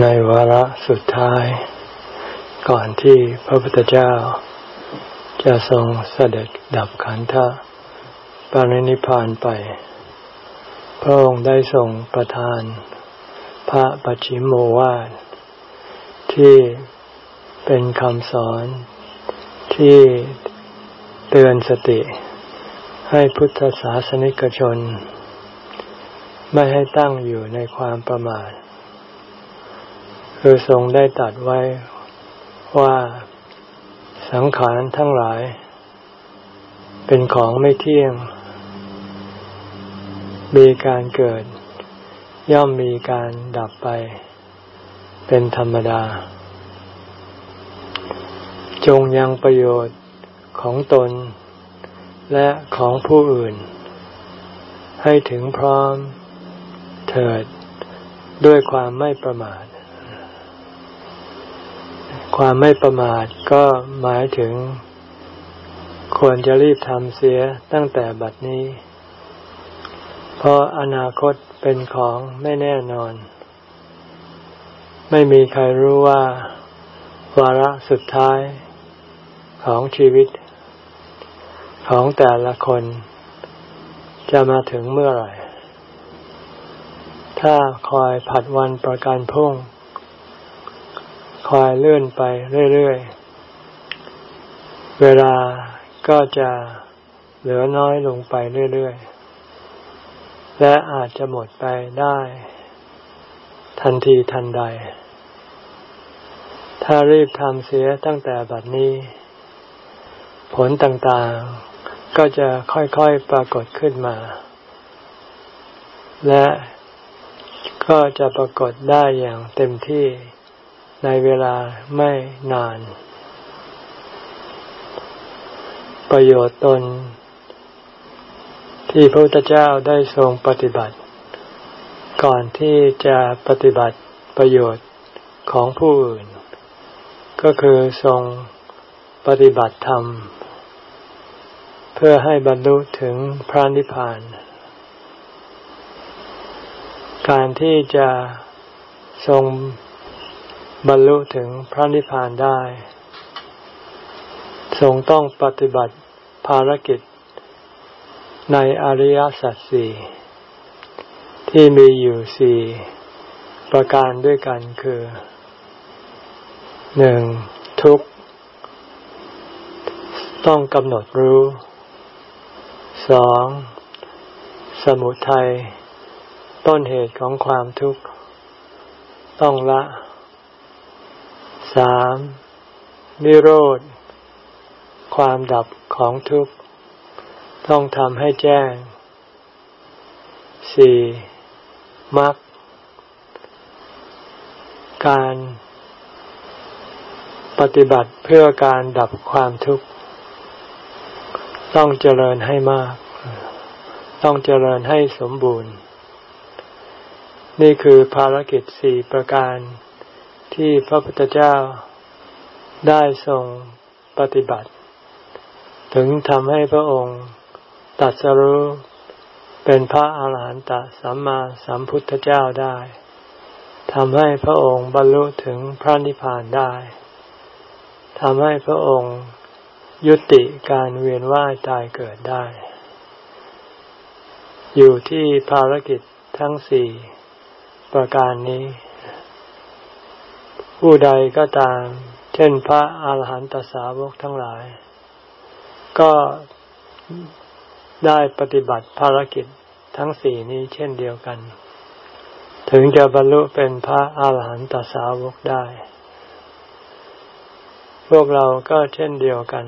ในวาระสุดท้าย ก่อนที่พระพุทธเจ้า จะทรงเสด็จดับขันธปรินิพานไป พระองค์ได้ทรงประทาน พระปัจฉิมโมวาทที่เป็นคำสอนที่เตือนสติ ให้พุทธศาสนิกชน ไม่ให้ตั้งอยู่ในความประมาท คือทรงได้ตัดไว้ว่าสังขารทั้งหลาย เป็นของไม่เที่ยง มีการเกิด ย่อมมีการดับไป เป็นธรรมดา จงยังประโยชน์ของตน และของผู้อื่น ให้ถึงพร้อมเถิดด้วยความไม่ประมาท ความไม่ประมาทก็หมายถึง ควรจะรีบทำเสียตั้งแต่บัดนี้ เพราะอนาคตเป็นของไม่แน่นอน ไม่มีใครรู้ว่า วาระสุดท้ายของชีวิต ของแต่ละคน จะมาถึงเมื่อไหร่ ถ้าคอยผัดวันประกันพรุ่ง คอยเลื่อนไปเรื่อยๆ เวลาก็จะเหลือน้อยลงไปเรื่อยๆ และอาจจะหมดไปได้ ทันทีทันใด ถ้ารีบทำเสียตั้งแต่บัดนี้ ผลต่างๆก็จะค่อยๆปรากฏขึ้นมา และก็จะปรากฏได้อย่างเต็มที่ ในเวลาไม่นาน ประโยชน์ตน ที่พระพุทธเจ้าได้ทรงปฏิบัติ ก่อนที่จะปฏิบัติประโยชน์ของผู้อื่น ก็คือทรงปฏิบัติธรรม เพื่อให้บรรลุถึงพระนิพพาน การที่จะทรง บรรลุถึงพระนิพพานได้ ทรงต้องปฏิบัติภารกิจในอริยสัจสี่ที่มีอยู่สี่ประการด้วยกันคือหนึ่งทุกต้องกำหนดรู้สองสมุทัยต้นเหตุของความทุกข์ ต้องละ สามนิโรธ ความดับของทุกข์ ต้องทำให้แจ้งสี่มรรคการปฏิบัติเพื่อการดับความทุกข์ ต้องเจริญให้มาก ต้องเจริญให้สมบูรณ์ นี่คือภารกิจสี่ประการ ที่พระพุทธเจ้าได้ทรงปฏิบัติ ถึงทำให้พระองค์ตัดสรู้เป็นพระอาหารหันตสัมมาสัมพุทธเจ้าได้ทำให้พระองค์บรรลุถึงพระนิพพานได้ทำให้พระองค์ยุติการเวียนว่ายตายเกิดได้ อยู่ที่ภารกิจทั้งสี่ประการนี้ ผู้ใดก็ตาม เช่นพระอาหารหันตสาวกทั้งหลาย ก็ได้ปฏิบัติภารกิจทั้งสี่นี้เช่นเดียวกัน ถึงจะบรรลุเป็นพระอาหารหันตสาวกได้ พวกเราก็เช่นเดียวกัน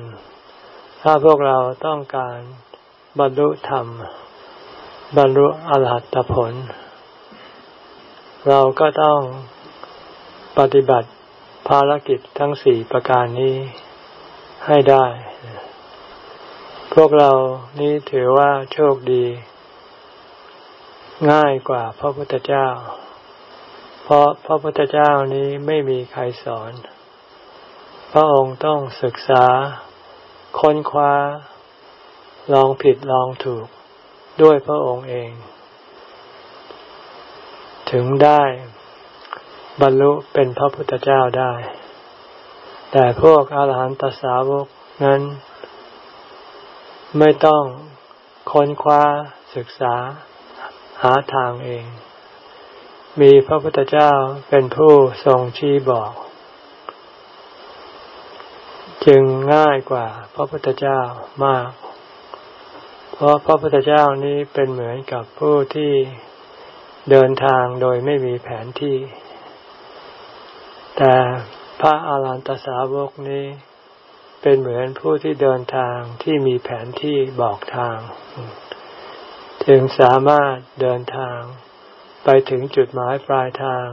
ถ้าพวกเราต้องการบรรลุธรรม บรรลุอรหัตผล เราก็ต้อง ปฏิบัติภารกิจทั้งสี่ประการนี้ให้ได้ พวกเรานี้ถือว่าโชคดี ง่ายกว่าพระพุทธเจ้า เพราะพระพุทธเจ้านี้ไม่มีใครสอน พระองค์ต้องศึกษา ค้นคว้า ลองผิดลองถูกด้วยพระองค์เอง ถึงได้ บรรลุเป็นพระพุทธเจ้าได้ แต่พวกอรหันตสาวกนั้น ไม่ต้องค้นคว้าศึกษาหาทางเอง มีพระพุทธเจ้าเป็นผู้ทรงชี้บอก จึงง่ายกว่าพระพุทธเจ้ามาก เพราะพระพุทธเจ้านี้เป็นเหมือนกับผู้ที่เดินทางโดยไม่มีแผนที่ แต่พระอารันตสาวกนี้เป็นเหมือนผู้ที่เดินทางที่มีแผนที่บอกทางจึงสามารถเดินทางไปถึงจุดหมายปลายทาง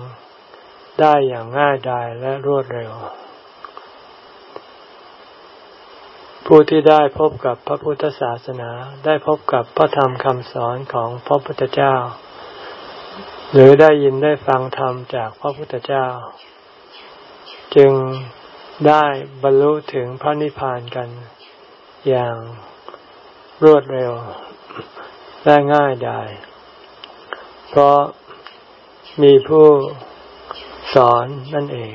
ได้อย่างง่ายดายและรวดเร็ว ผู้ที่ได้พบกับพระพุทธศาสนาได้พบกับพระธรรมคำสอนของพระพุทธเจ้า หรือได้ยินได้ฟังธรรมจากพระพุทธเจ้า จึงได้บรรลุถึงพระนิพพานกันอย่างรวดเร็วได้ง่ายได้เพราะมีผู้สอนนั่นเอง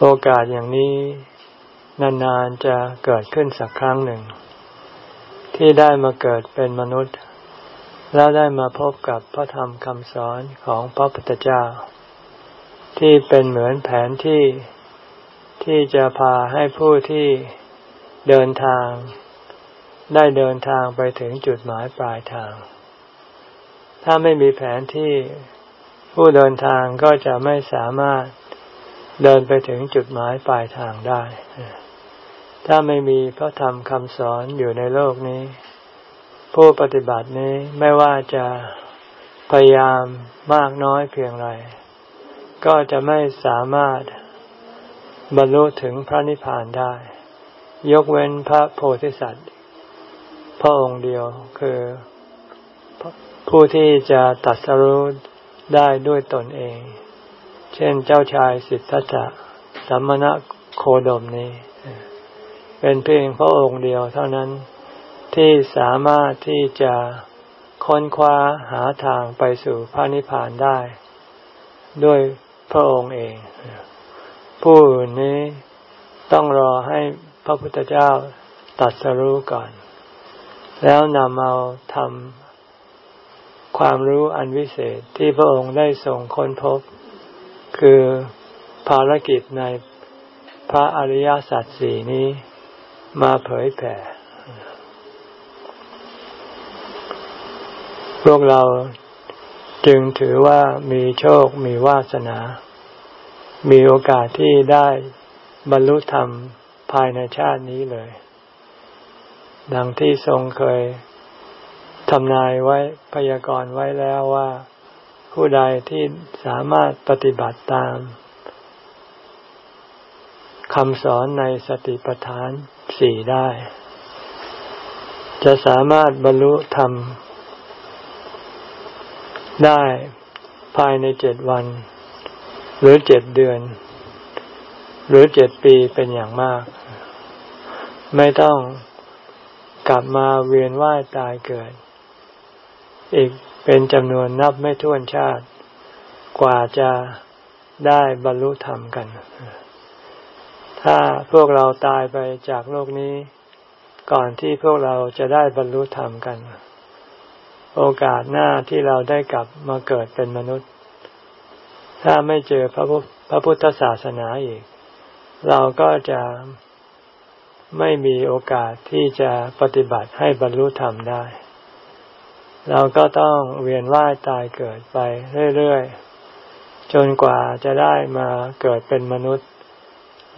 โอกาสอย่างนี้นานๆจะเกิดขึ้นสักครั้งหนึ่ง ที่ได้มาเกิดเป็นมนุษย์ แล้วได้มาพบกับพระธรรมคำสอนของพระพุทธเจ้า ที่เป็นเหมือนแผนที่ที่จะพาให้ผู้ที่เดินทาง ได้เดินทางไปถึงจุดหมายปลายทาง ถ้าไม่มีแผนที่ผู้เดินทางก็จะไม่สามารถเดินไปถึงจุดหมายปลายทางได้ ถ้าไม่มีพระธรรมคำสอนอยู่ในโลกนี้ ผู้ปฏิบัตินี้ไม่ว่าจะพยายามมากน้อยเพียงไร ก็จะไม่สามารถบรรลุถึงพระนิพพานได้ ยกเว้นพระโพธิสัตว์พระองค์เดียวคือผู้ที่จะตัดสรู้ได้ด้วยตนเอง เช่นเจ้าชายสิทธัตถะสัมมณโคดมนี้ เป็นเพียงพระองค์เดียวเท่านั้น ที่สามารถที่จะค้นคว้าหาทางไปสู่พระนิพพานได้ ด้วยพระองค์เอง ผู้อื่นนี้ต้องรอให้พระพุทธเจ้าตัดสรู้ก่อน แล้วนำเอาทำความรู้อันวิเศษที่พระองค์ได้ส่งค้นพบ คือภารกิจในพระอริยสัจสี่นี้มาเผยแผ่ พวกเราจึงถือว่ามีโชคมีวาสนา มีโอกาสที่ได้บรรลุธรรมภายในชาตินี้เลย ดังที่ทรงเคยทำนายไว้พยากรณ์ไว้แล้วว่า ผู้ใดที่สามารถปฏิบัติตามคำสอนในสติปัฏฐานสี่ได้ จะสามารถบรรลุธรรม ได้ภายในเจ็ดวัน หรือเจ็ดเดือน หรือเจ็ดปีเป็นอย่างมาก ไม่ต้องกลับมาเวียนว่ายตายเกิด อีกเป็นจำนวนนับไม่ถ้วนชาติ กว่าจะได้บรรลุธรรมกัน ถ้าพวกเราตายไปจากโลกนี้ ก่อนที่พวกเราจะได้บรรลุธรรมกัน โอกาสหน้าที่เราได้กลับมาเกิดเป็นมนุษย์ ถ้าไม่เจอพระพระพุทธศาสนาอีก เราก็จะไม่มีโอกาสที่จะปฏิบัติให้บรรลุธรรมได้ เราก็ต้องเวียนว่ายตายเกิดไปเรื่อยๆ จนกว่าจะได้มาเกิดเป็นมนุษย์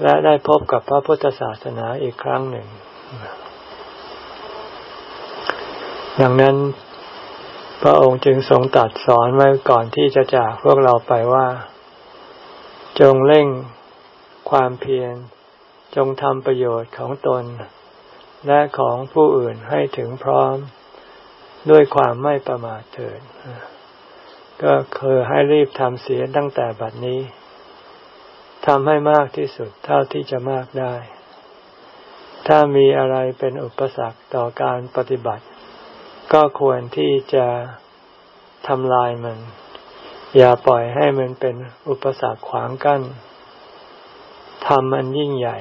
และได้พบกับพระพุทธศาสนาอีกครั้งหนึ่ง ดังนั้น พระองค์จึงทรงตัดสอนไว้ก่อนที่จะจากพวกเราไปว่า จงเร่งความเพียร จงทำประโยชน์ของตน และของผู้อื่นให้ถึงพร้อม ด้วยความไม่ประมาทเถิดก็คือให้รีบทำเสียตั้งแต่บัดนี้ทำให้มากที่สุดเท่าที่จะมากได้ ถ้ามีอะไรเป็นอุปสรรคต่อการปฏิบัติ ก็ควรที่จะทำลายมัน อย่าปล่อยให้มันเป็นอุปสรรคขวางกัน้นทำมันยิ่งใหญ่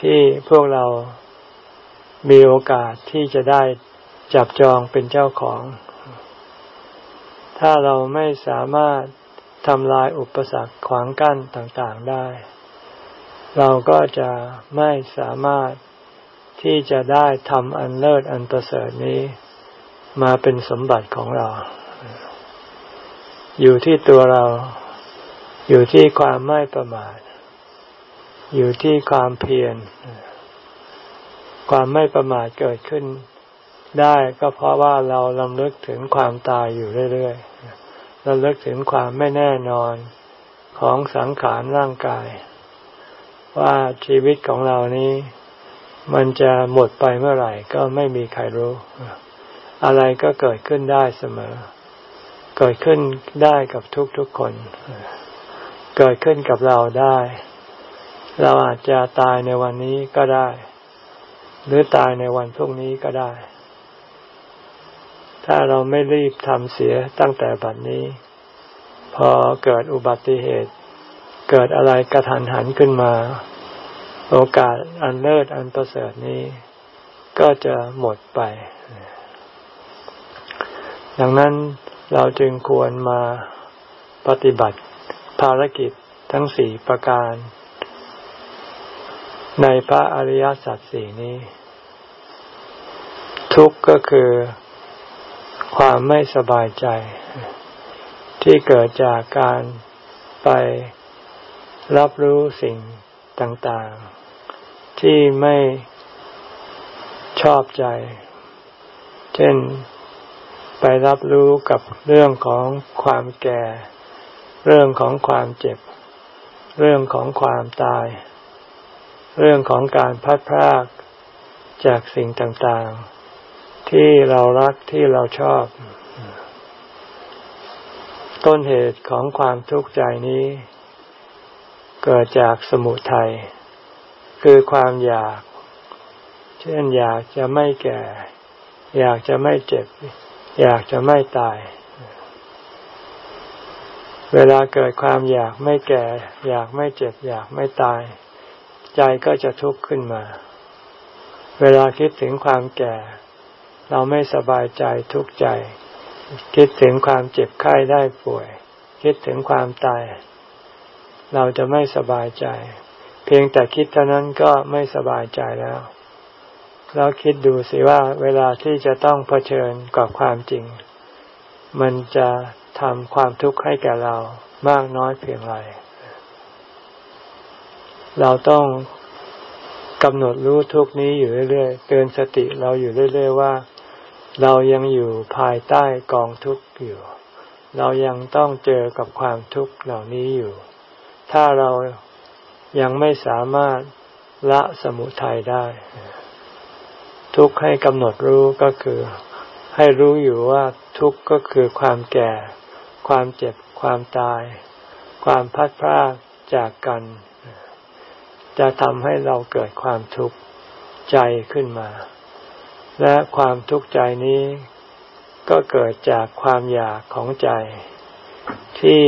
ที่พวกเรามีโอกาสที่จะได้จับจองเป็นเจ้าของ ถ้าเราไม่สามารถทำลายอุปสรรคขวางกั้นต่างๆได้ เราก็จะไม่สามารถที่จะได้ทำอันเลิศอันประเสริฐนี้ มาเป็นสมบัติของเรา อยู่ที่ตัวเรา อยู่ที่ความไม่ประมาท อยู่ที่ความเพียร ความไม่ประมาทเกิดขึ้นได้ก็เพราะว่าเราลำลึกถึงความตายอยู่เรื่อยๆลำลึกถึงความไม่แน่นอนของสังขารร่างกาย ว่าชีวิตของเรานี้ มันจะหมดไปเมื่อไหร่ก็ไม่มีใครรู้ อะไรก็เกิดขึ้นได้เสมอ เกิดขึ้นได้กับทุกๆคน เกิดขึ้นกับเราได้ เราอาจจะตายในวันนี้ก็ได้ หรือตายในวันพรุ่งนี้ก็ได้ ถ้าเราไม่รีบทำเสียตั้งแต่บัดนี้ พอเกิดอุบัติเหตุ เกิดอะไรกระทันหันขึ้นมา โอกาสอันเลิศอันประเสริฐนี้ ก็จะหมดไป ดังนั้นเราจึงควรมาปฏิบัติภารกิจทั้งสี่ประการ ในพระอริยสัจสี่นี้ ทุกข์ก็คือความไม่สบายใจ ที่เกิดจากการไปรับรู้สิ่งต่างๆ ที่ไม่ชอบใจ เช่น ไปรับรู้กับเรื่องของความแก่ เรื่องของความเจ็บ เรื่องของความตาย เรื่องของการพัดพรากจากสิ่งต่างๆ ที่เรารักที่เราชอบ ต้นเหตุของความทุกข์ใจนี้ เกิดจากสมุทัยคือความอยาก เช่นอยากจะไม่แก่ อยากจะไม่เจ็บ อยากจะไม่ตาย เวลาเกิดความอยากไม่แก่ อยากไม่เจ็บ อยากไม่ตาย ใจก็จะทุกข์ขึ้นมา เวลาคิดถึงความแก่ เราไม่สบายใจทุกข์ใจ คิดถึงความเจ็บไข้ได้ป่วย คิดถึงความตาย เราจะไม่สบายใจ เพียงแต่คิดเท่านั้นก็ไม่สบายใจแล้ว เราคิดดูสิว่าเวลาที่จะต้องเผชิญกับความจริง มันจะทำความทุกข์ให้แก่เรามากน้อยเพียงไร เราต้องกำหนดรู้ทุกนี้อยู่เรื่อยๆ เตือนสติเราอยู่เรื่อยๆว่า เรายังอยู่ภายใต้กองทุกข์อยู่ เรายังต้องเจอกับความทุกข์เหล่านี้อยู่ ถ้าเรายังไม่สามารถละสมุทัยได้ ทุกข์ให้กำหนดรู้ก็คือ ให้รู้อยู่ว่าทุกข์ก็คือความแก่ ความเจ็บ ความตาย ความพัดพรากจากกัน จะทำให้เราเกิดความทุกข์ใจขึ้นมา และความทุกข์ใจนี้ ก็เกิดจากความอยากของใจ ที่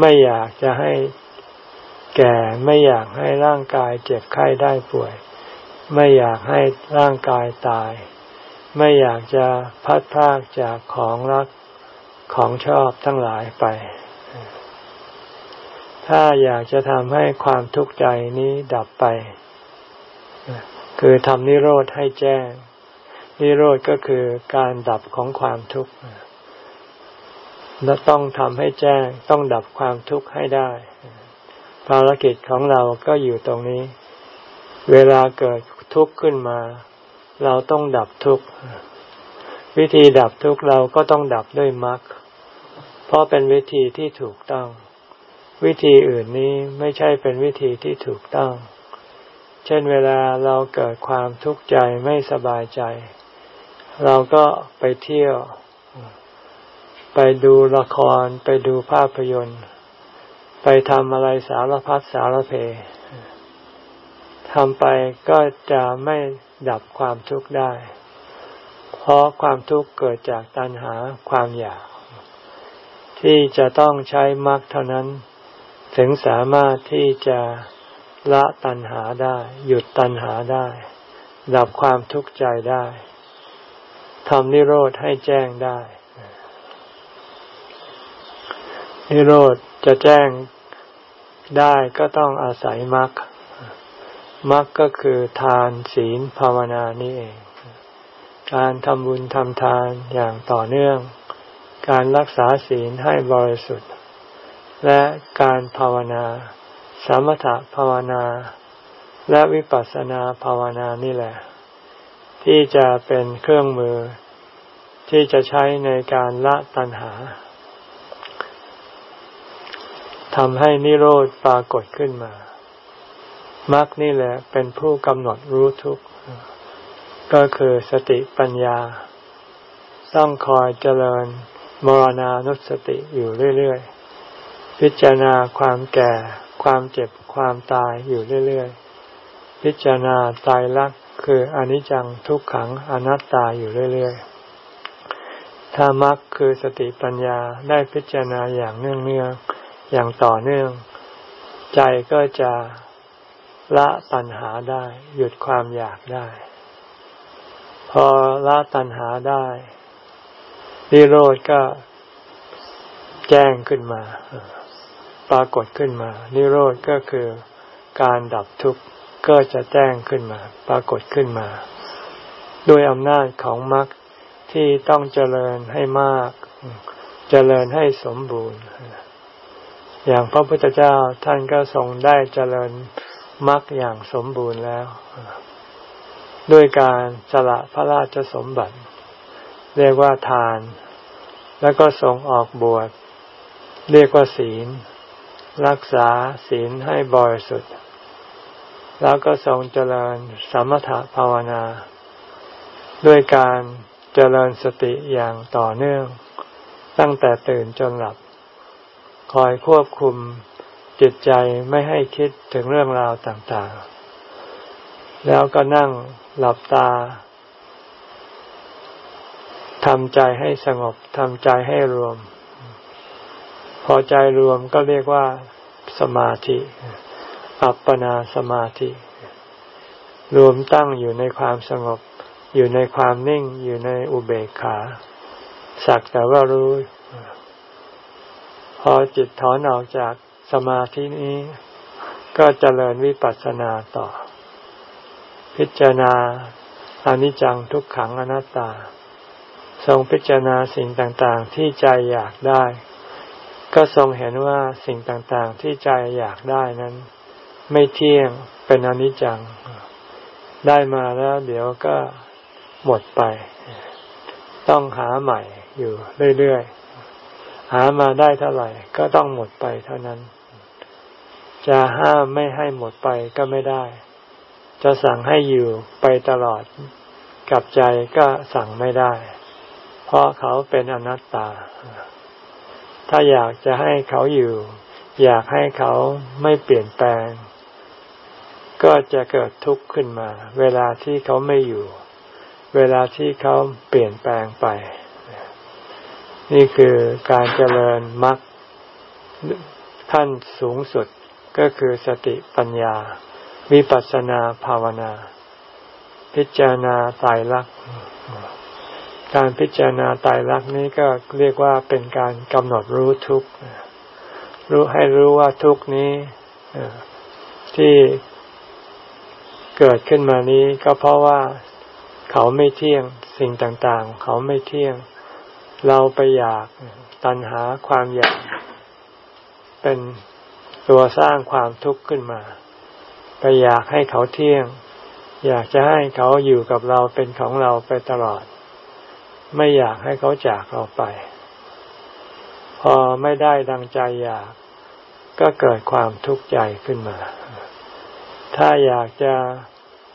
ไม่อยากจะให้แก่ไม่อยากให้ร่างกายเจ็บไข้ได้ป่วย ไม่อยากให้ร่างกายตาย ไม่อยากจะพัดพากจากของรักของชอบทั้งหลายไป ถ้าอยากจะทำให้ความทุกข์ใจนี้ดับไป คือทำนิโรธให้แจ้ง นิโรธก็คือการดับของความทุกข์และต้องทำให้แจ้ง ต้องดับความทุกข์ให้ได้ ภารกิจของเราก็อยู่ตรงนี้ เวลาเกิด ทุกข์ขึ้นมา เราต้องดับทุกข์ วิธีดับทุกข์เราก็ต้องดับด้วยมรรคเพราะเป็นวิธีที่ถูกต้อง วิธีอื่นนี้ไม่ใช่เป็นวิธีที่ถูกต้อง เช่นเวลาเราเกิดความทุกข์ใจไม่สบายใจ เราก็ไปเที่ยว ไปดูละคร ไปดูภาพยนตร์ ไปทำอะไรสารพัดสารเพ ทำไปก็จะไม่ดับความทุกข์ได้ เพราะความทุกข์เกิดจากตัณหาความอยาก ที่จะต้องใช้มรรคเท่านั้น ถึงสามารถที่จะละตัณหาได้ หยุดตัณหาได้ ดับความทุกข์ใจได้ทำนิโรธให้แจ้งได้ นิโรธจะแจ้งได้ก็ต้องอาศัยมรรค มรรคก็คือทานศีลภาวนานี่เอง การทำบุญทำทานอย่างต่อเนื่อง การรักษาศีลให้บริสุทธิ์ และการภาวนา สมถะภาวนา และวิปัสสนาภาวนานี่แหละ ที่จะเป็นเครื่องมือที่จะใช้ในการละตัณหาทำให้นิโรธปรากฏขึ้นมา มรรคนี่แหละเป็นผู้กำหนดรู้ทุกข์ก็คือสติปัญญา ต้องคอยเจริญมรณานุสติอยู่เรื่อยๆ พิจารณาความแก่ ความเจ็บความตายอยู่เรื่อยๆ พิจารณาตายรักคืออนิจจังทุกขังอนัตตาอยู่เรื่อยๆ ถ้ามรรคคือสติปัญญาได้พิจารณาอย่างเนื่องๆ อย่างต่อเนื่อง ใจก็จะ ละตัณหาได้ หยุดความอยากได้ พอละตัณหาได้นิโรธก็แจ้งขึ้นมาปรากฏขึ้นมา นิโรธก็คือการดับทุกข์ก็จะแจ้งขึ้นมา ปรากฏขึ้นมา ด้วยอำนาจของมรรคที่ต้องเจริญให้มาก เจริญให้สมบูรณ์ อย่างพระพุทธเจ้าท่านก็ทรงได้เจริญ มรรคอย่างสมบูรณ์แล้ว ด้วยการสละพระราชสมบัติ เรียกว่าทาน แล้วก็ทรงออกบวช เรียกว่าศีล รักษาศีลให้บริสุทธิ์แล้วก็ทรงเจริญสมถภาวนา ด้วยการเจริญสติอย่างต่อเนื่อง ตั้งแต่ตื่นจนหลับ คอยควบคุม จิตใจไม่ให้คิดถึงเรื่องราวต่างๆ แล้วก็นั่งหลับตาทำใจให้สงบทำใจให้รวม พอใจรวมก็เรียกว่าสมาธิ อัปปนาสมาธิ รวมตั้งอยู่ในความสงบ อยู่ในความนิ่งอยู่ในอุเบกขา สักแต่ว่ารู้ พอจิตถอนออกจาก สมาธินี้ ก็เจริญวิปัสสนาต่อ พิจารณาอนิจจังทุกขังอนัตตา ทรงพิจารณาสิ่งต่างๆ ที่ใจอยากได้ ก็ทรงเห็นว่าสิ่งต่างๆ ที่ใจอยากได้นั้น ไม่เที่ยงเป็นอนิจจัง ได้มาแล้วเดี๋ยวก็หมดไป ต้องหาใหม่อยู่เรื่อยๆ หามาได้เท่าไหร่ก็ต้องหมดไปเท่านั้น จะห้ามไม่ให้หมดไปก็ไม่ได้ จะสั่งให้อยู่ไปตลอดกับใจก็สั่งไม่ได้ เพราะเขาเป็นอนัตตา ถ้าอยากจะให้เขาอยู่ อยากให้เขาไม่เปลี่ยนแปลง ก็จะเกิดทุกข์ขึ้นมา เวลาที่เขาไม่อยู่ เวลาที่เขาเปลี่ยนแปลงไป นี่คือการเจริญมรรคขั้นสูงสุด ก็คือสติปัญญา วิปัสสนาภาวนา พิจารณาตายรัก การพิจารณาตายรักนี้ก็เรียกว่าเป็นการกำหนดรู้ทุกข์รู้ให้รู้ว่าทุกนี้ที่เกิดขึ้นมานี้ก็เพราะว่าเขาไม่เที่ยงสิ่งต่างๆ เขาไม่เที่ยง เราไปอยากตัณหาความอยาก เป็น ตัวสร้างความทุกข์ขึ้นมาไปอยากให้เขาเที่ยง อยากจะให้เขาอยู่กับเราเป็นของเราไปตลอด ไม่อยากให้เขาจากเราไป พอไม่ได้ดังใจอยาก ก็เกิดความทุกข์ใจขึ้นมา ถ้าอยากจะ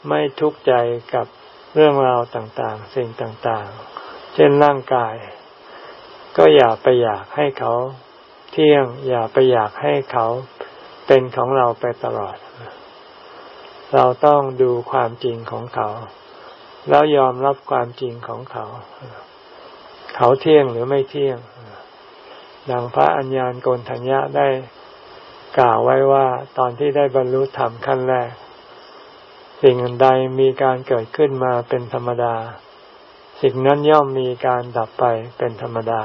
ไม่ทุกข์ใจกับเรื่องราวต่างๆ สิ่งต่างๆ เช่นร่างกาย ก็อย่าไปอยากให้เขา เที่ยง อย่าไปอยากให้เขาเป็นของเราไปตลอด เราต้องดูความจริงของเขา แล้วยอมรับความจริงของเขา เขาเที่ยงหรือไม่เที่ยง ดังพระอัญญาณโกนทัญญะได้กล่าวไว้ว่าตอนที่ได้บรรลุธรรมขั้นแรก สิ่งใดมีการเกิดขึ้นมาเป็นธรรมดา สิ่งนั้นย่อมมีการดับไปเป็นธรรมดา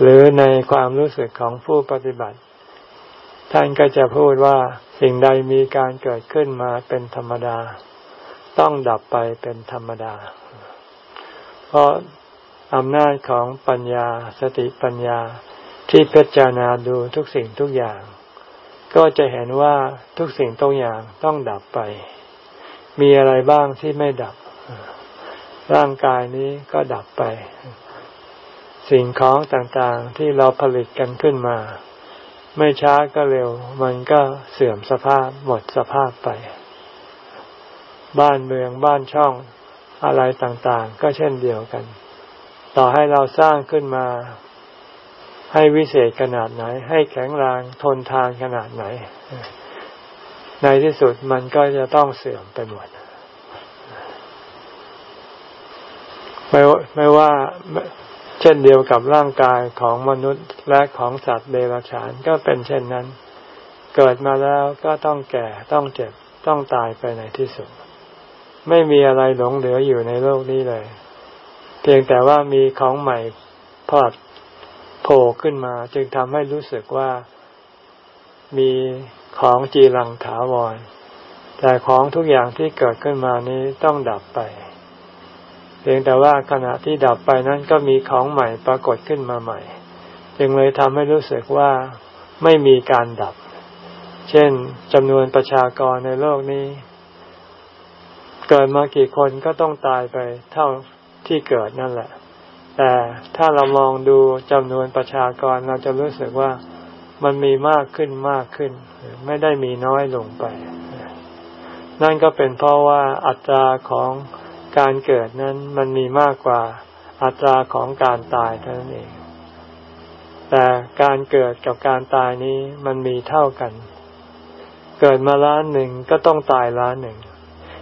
หรือในความรู้สึกของผู้ปฏิบัติ ท่านก็จะพูดว่าสิ่งใดมีการเกิดขึ้นมาเป็นธรรมดา ต้องดับไปเป็นธรรมดา เพราะอำนาจของปัญญาสติปัญญาที่พิจารณาดูทุกสิ่งทุกอย่าง ก็จะเห็นว่าทุกสิ่งทุกอย่างต้องดับไป มีอะไรบ้างที่ไม่ดับ ร่างกายนี้ก็ดับไป สิ่งของต่างๆที่เราผลิตกันขึ้นมา ไม่ช้าก็เร็ว มันก็เสื่อมสภาพหมดสภาพไป บ้านเมืองบ้านช่องอะไรต่างๆ ก็เช่นเดียวกัน ต่อให้เราสร้างขึ้นมา ให้วิเศษขนาดไหน ให้แข็งแรงทนทานขนาดไหน ในที่สุดมันก็จะต้องเสื่อมไปหมดไม่ไม่ว่า ช่นเดียวกับร่างกายของมนุษย์และของสัตว์เดรัจฉานก็เป็นเช่นนั้น เกิดมาแล้วก็ต้องแก่ต้องเจ็บต้องตายไปในที่สุด ไม่มีอะไรหลงเหลืออยู่ในโลกนี้เลย เพียงแต่ว่ามีของใหม่พอดโผล่ขึ้นมาจึงทำให้รู้สึกว่ามีของจีรังถาวร แต่ของทุกอย่างที่เกิดขึ้นมานี้ต้องดับไป เพียงแต่ว่าขณะที่ดับไปนั้นก็มีของใหม่ปรากฏขึ้นมาใหม่ จึงเลยทำให้รู้สึกว่าไม่มีการดับ เช่นจำนวนประชากรในโลกนี้ เกิดมากี่คนก็ต้องตายไปเท่าที่เกิดนั่นแหละ แต่ถ้าเรามองดูจำนวนประชากรเราจะรู้สึกว่ามันมีมากขึ้นมากขึ้น ไม่ได้มีน้อยลงไป นั่นก็เป็นเพราะว่าอัตราของ การเกิดนั้นมันมีมากกว่าอัตราของการตายเท่านั้นเอง แต่การเกิดกับการตายนี้มันมีเท่ากัน เกิดมาล้านหนึ่งก็ต้องตายล้านหนึ่ง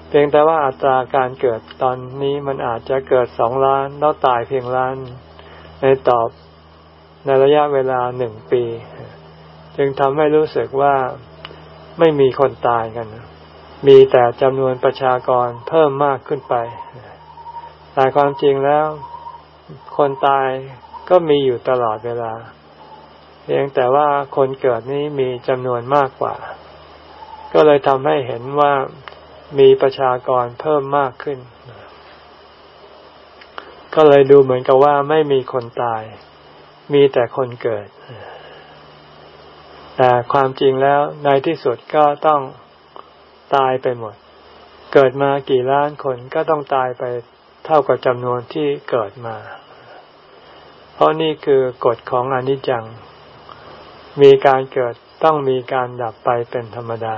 เพียงแต่ว่าอัตราการเกิดตอนนี้มันอาจจะเกิดสองล้านแล้วตายเพียงล้าน ในตอบในระยะเวลาหนึ่งปี จึงทำให้รู้สึกว่าไม่มีคนตายกัน มีแต่จำนวนประชากรเพิ่มมากขึ้นไป แต่ความจริงแล้ว คนตายก็มีอยู่ตลอดเวลา เพียงแต่ว่าคนเกิดนี้มีจำนวนมากกว่า ก็เลยทำให้เห็นว่ามีประชากรเพิ่มมากขึ้น ก็เลยดูเหมือนกับว่าไม่มีคนตาย มีแต่คนเกิด แต่ความจริงแล้วในที่สุดก็ต้อง ตายไปหมด เกิดมากี่ล้านคนก็ต้องตายไปเท่ากับจำนวนที่เกิดมา เพราะนี่คือกฎของอนิจจัง มีการเกิดต้องมีการดับไปเป็นธรรมดา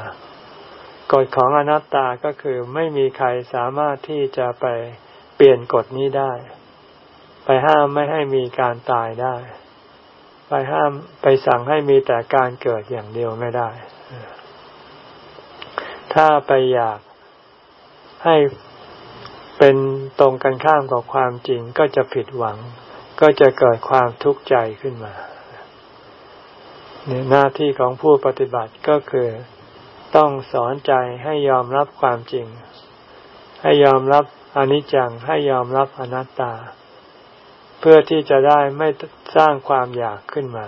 กฎของอนัตตาก็คือไม่มีใครสามารถที่จะไปเปลี่ยนกฎนี้ได้ ไปห้ามไม่ให้มีการตายได้ ไปห้ามไปสั่งให้มีแต่การเกิดอย่างเดียวไม่ได้ ถ้าไปอยากให้เป็นตรงกันข้ามกับความจริงก็จะผิดหวัง ก็จะเกิดความทุกข์ใจขึ้นมาหน้าที่ของผู้ปฏิบัติก็คือ ต้องสอนใจให้ยอมรับความจริง ให้ยอมรับอนิจจังให้ยอมรับอนัตตา เพื่อที่จะได้ไม่สร้างความอยากขึ้นมา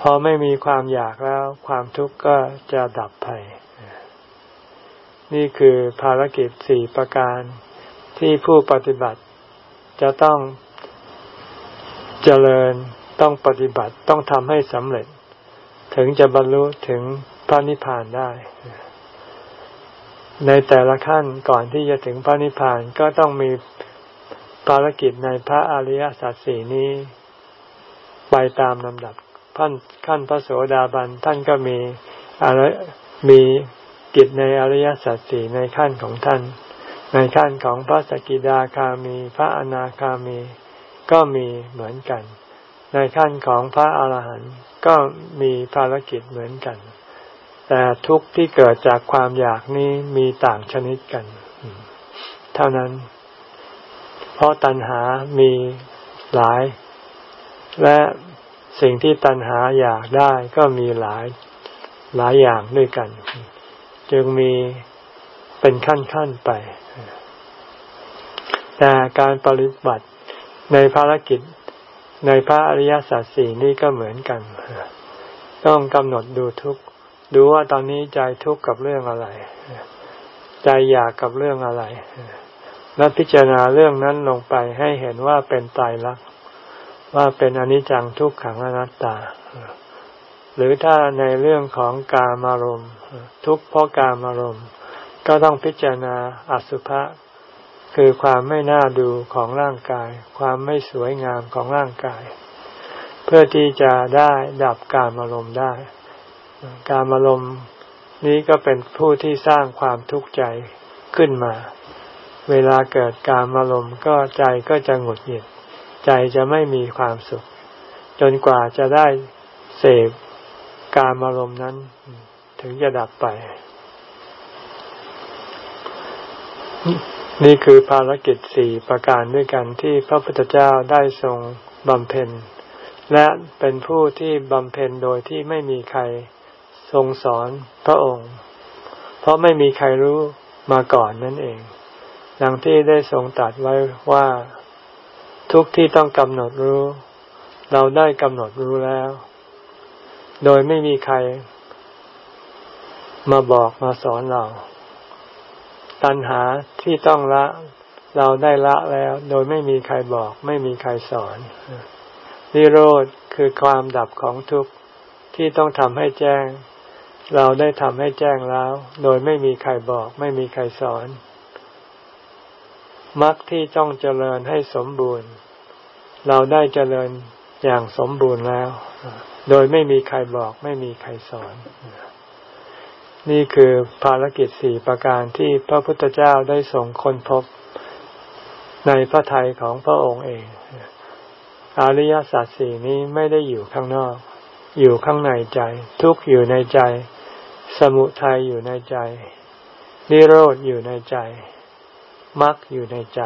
พอไม่มีความอยากแล้ว ความทุกข์ก็จะดับไป นี่คือภารกิจสี่ประการที่ผู้ปฏิบัติจะต้องเจริญต้องปฏิบัติต้องทำให้สำเร็จ ถึงจะบรรลุถึงพระนิพพานได้ ในแต่ละขั้นก่อนที่จะถึงพระนิพพานก็ต้องมีภารกิจในพระอริยสัจสี่นี้ ไปตามลำดับขั้นขั้นพระโสดาบันท่านก็มีอะไรมี กิจในอริยสัจสี่ในขั้นของท่าน ในขั้นของพระสกิดาคามี พระอนาคามี ก็มีเหมือนกัน ในขั้นของพระอาหารหันต์ก็มีภารกิจเหมือนกัน แต่ทุกข์ที่เกิดจากความอยากนี้มีต่างชนิดกัน เท่านั้น เพราะตัณหามีหลาย และสิ่งที่ตัณหาอยากได้ก็มีหลายหลายอย่างด้วยกัน จึงมีเป็นขั้นขั้นไป แต่การปฏิบัติในภารกิจในพระอริยสัจสี่นี่ก็เหมือนกัน ต้องกำหนดดูทุกดูว่าตอนนี้ใจทุกข์กับเรื่องอะไร ใจอยากกับเรื่องอะไร แล้วพิจารณาเรื่องนั้นลงไปให้เห็นว่าเป็นตายรักว่าเป็นอนิจจังทุกขังอนัตตา หรือถ้าในเรื่องของกามารมณ์ ทุกข์เพราะกามารมณ์ ก็ต้องพิจารณาอสุภะคือความไม่น่าดูของร่างกาย ความไม่สวยงามของร่างกาย เพื่อที่จะได้ดับการอารมณ์ได้ การอารมณ์นี้ก็เป็นผู้ที่สร้างความทุกข์ใจขึ้นมา เวลาเกิดการอารมณ์ก็ใจก็จะหงุดหงิด ใจจะไม่มีความสุข จนกว่าจะได้เสพ การอารมณ์นั้น ถึงจะดับไป นี่คือภารกิจสี่ประการด้วยกันที่พระพุทธเจ้าได้ทรงบำเพ็ญ และเป็นผู้ที่บำเพ็ญโดยที่ไม่มีใครทรงสอนพระองค์ เพราะไม่มีใครรู้มาก่อนนั่นเองดังที่ได้ทรงตัดไว้ว่า ทุกที่ต้องกำหนดรู้ เราได้กำหนดรู้แล้ว โดยไม่มีใคร มาบอกมาสอนเรา ตัณหาที่ต้องละ เราได้ละแล้ว โดยไม่มีใครบอก ไม่มีใครสอนนิโรธคือความดับของทุกข์ที่ต้องทำให้แจ้ง เราได้ทำให้แจ้งแล้ว โดยไม่มีใครบอก ไม่มีใครสอนมรรคที่ต้องเจริญให้สมบูรณ์ เราได้เจริญ อย่างสมบูรณ์แล้ว โดยไม่มีใครบอก ไม่มีใครสอน นี่คือภารกิจสี่ประการที่พระพุทธเจ้าได้ส่งคนพบในพระทัยของพระองค์เองอริยสัจสี่นี้ไม่ได้อยู่ข้างนอก อยู่ข้างในใจ ทุกอยู่ในใจ สมุทัยอยู่ในใจ นิโรธอยู่ในใจมรรคอยู่ในใจ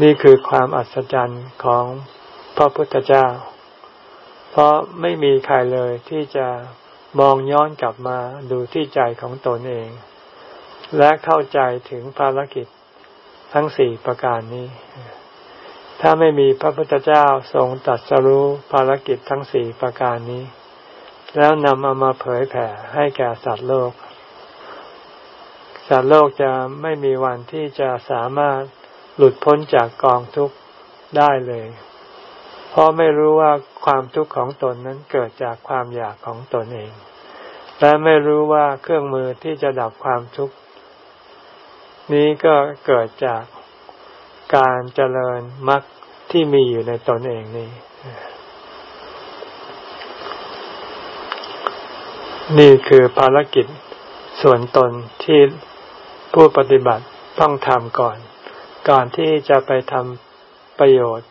นี่คือความอัศจรรย์ของพระพุทธเจ้า เพราะไม่มีใครเลยที่จะมองย้อนกลับมาดูที่ใจของตนเอง และเข้าใจถึงภารกิจทั้งสี่ประการนี้ ถ้าไม่มีพระพุทธเจ้าทรงตัดสรู้ภารกิจทั้งสี่ประการนี้ แล้วนำเอามาเผยแผ่ให้แก่สัตว์โลก สัตว์โลกจะไม่มีวันที่จะสามารถ หลุดพ้นจากกองทุกข์ได้เลย เพราะไม่รู้ว่าความทุกข์ของตนนั้นเกิดจากความอยากของตนเอง และไม่รู้ว่าเครื่องมือที่จะดับความทุกข์นี้ก็เกิดจากการเจริญมรรคที่มีอยู่ในตนเองนี้ นี่คือภารกิจส่วนตนที่ผู้ปฏิบัติต้องทำก่อน ก่อนที่จะไปทำประโยชน์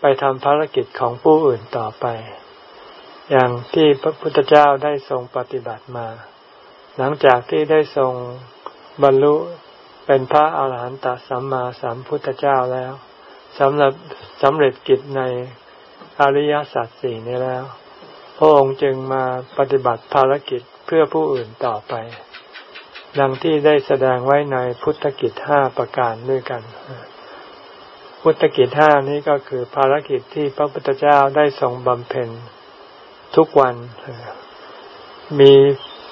ไปทำภารกิจของผู้อื่นต่อไป อย่างที่พระพุทธเจ้าได้ทรงปฏิบัติมา หลังจากที่ได้ทรงบรรลุเป็นพระอาหารหันตสัมมาสัมพุทธเจ้าแล้วสำหรับสำเร็จกิจในอริยสัจสี่นี้แล้ว พระองค์จึงมาปฏิบัติภารกิจเพื่อผู้อื่นต่อไป ดังที่ได้แสดงไว้ในพุทธกิจห้าประการด้วยกัน พุทธกิจห้านี้ก็คือภารกิจที่พระพุทธเจ้าได้ทรงบำเพ็ญทุกวัน มี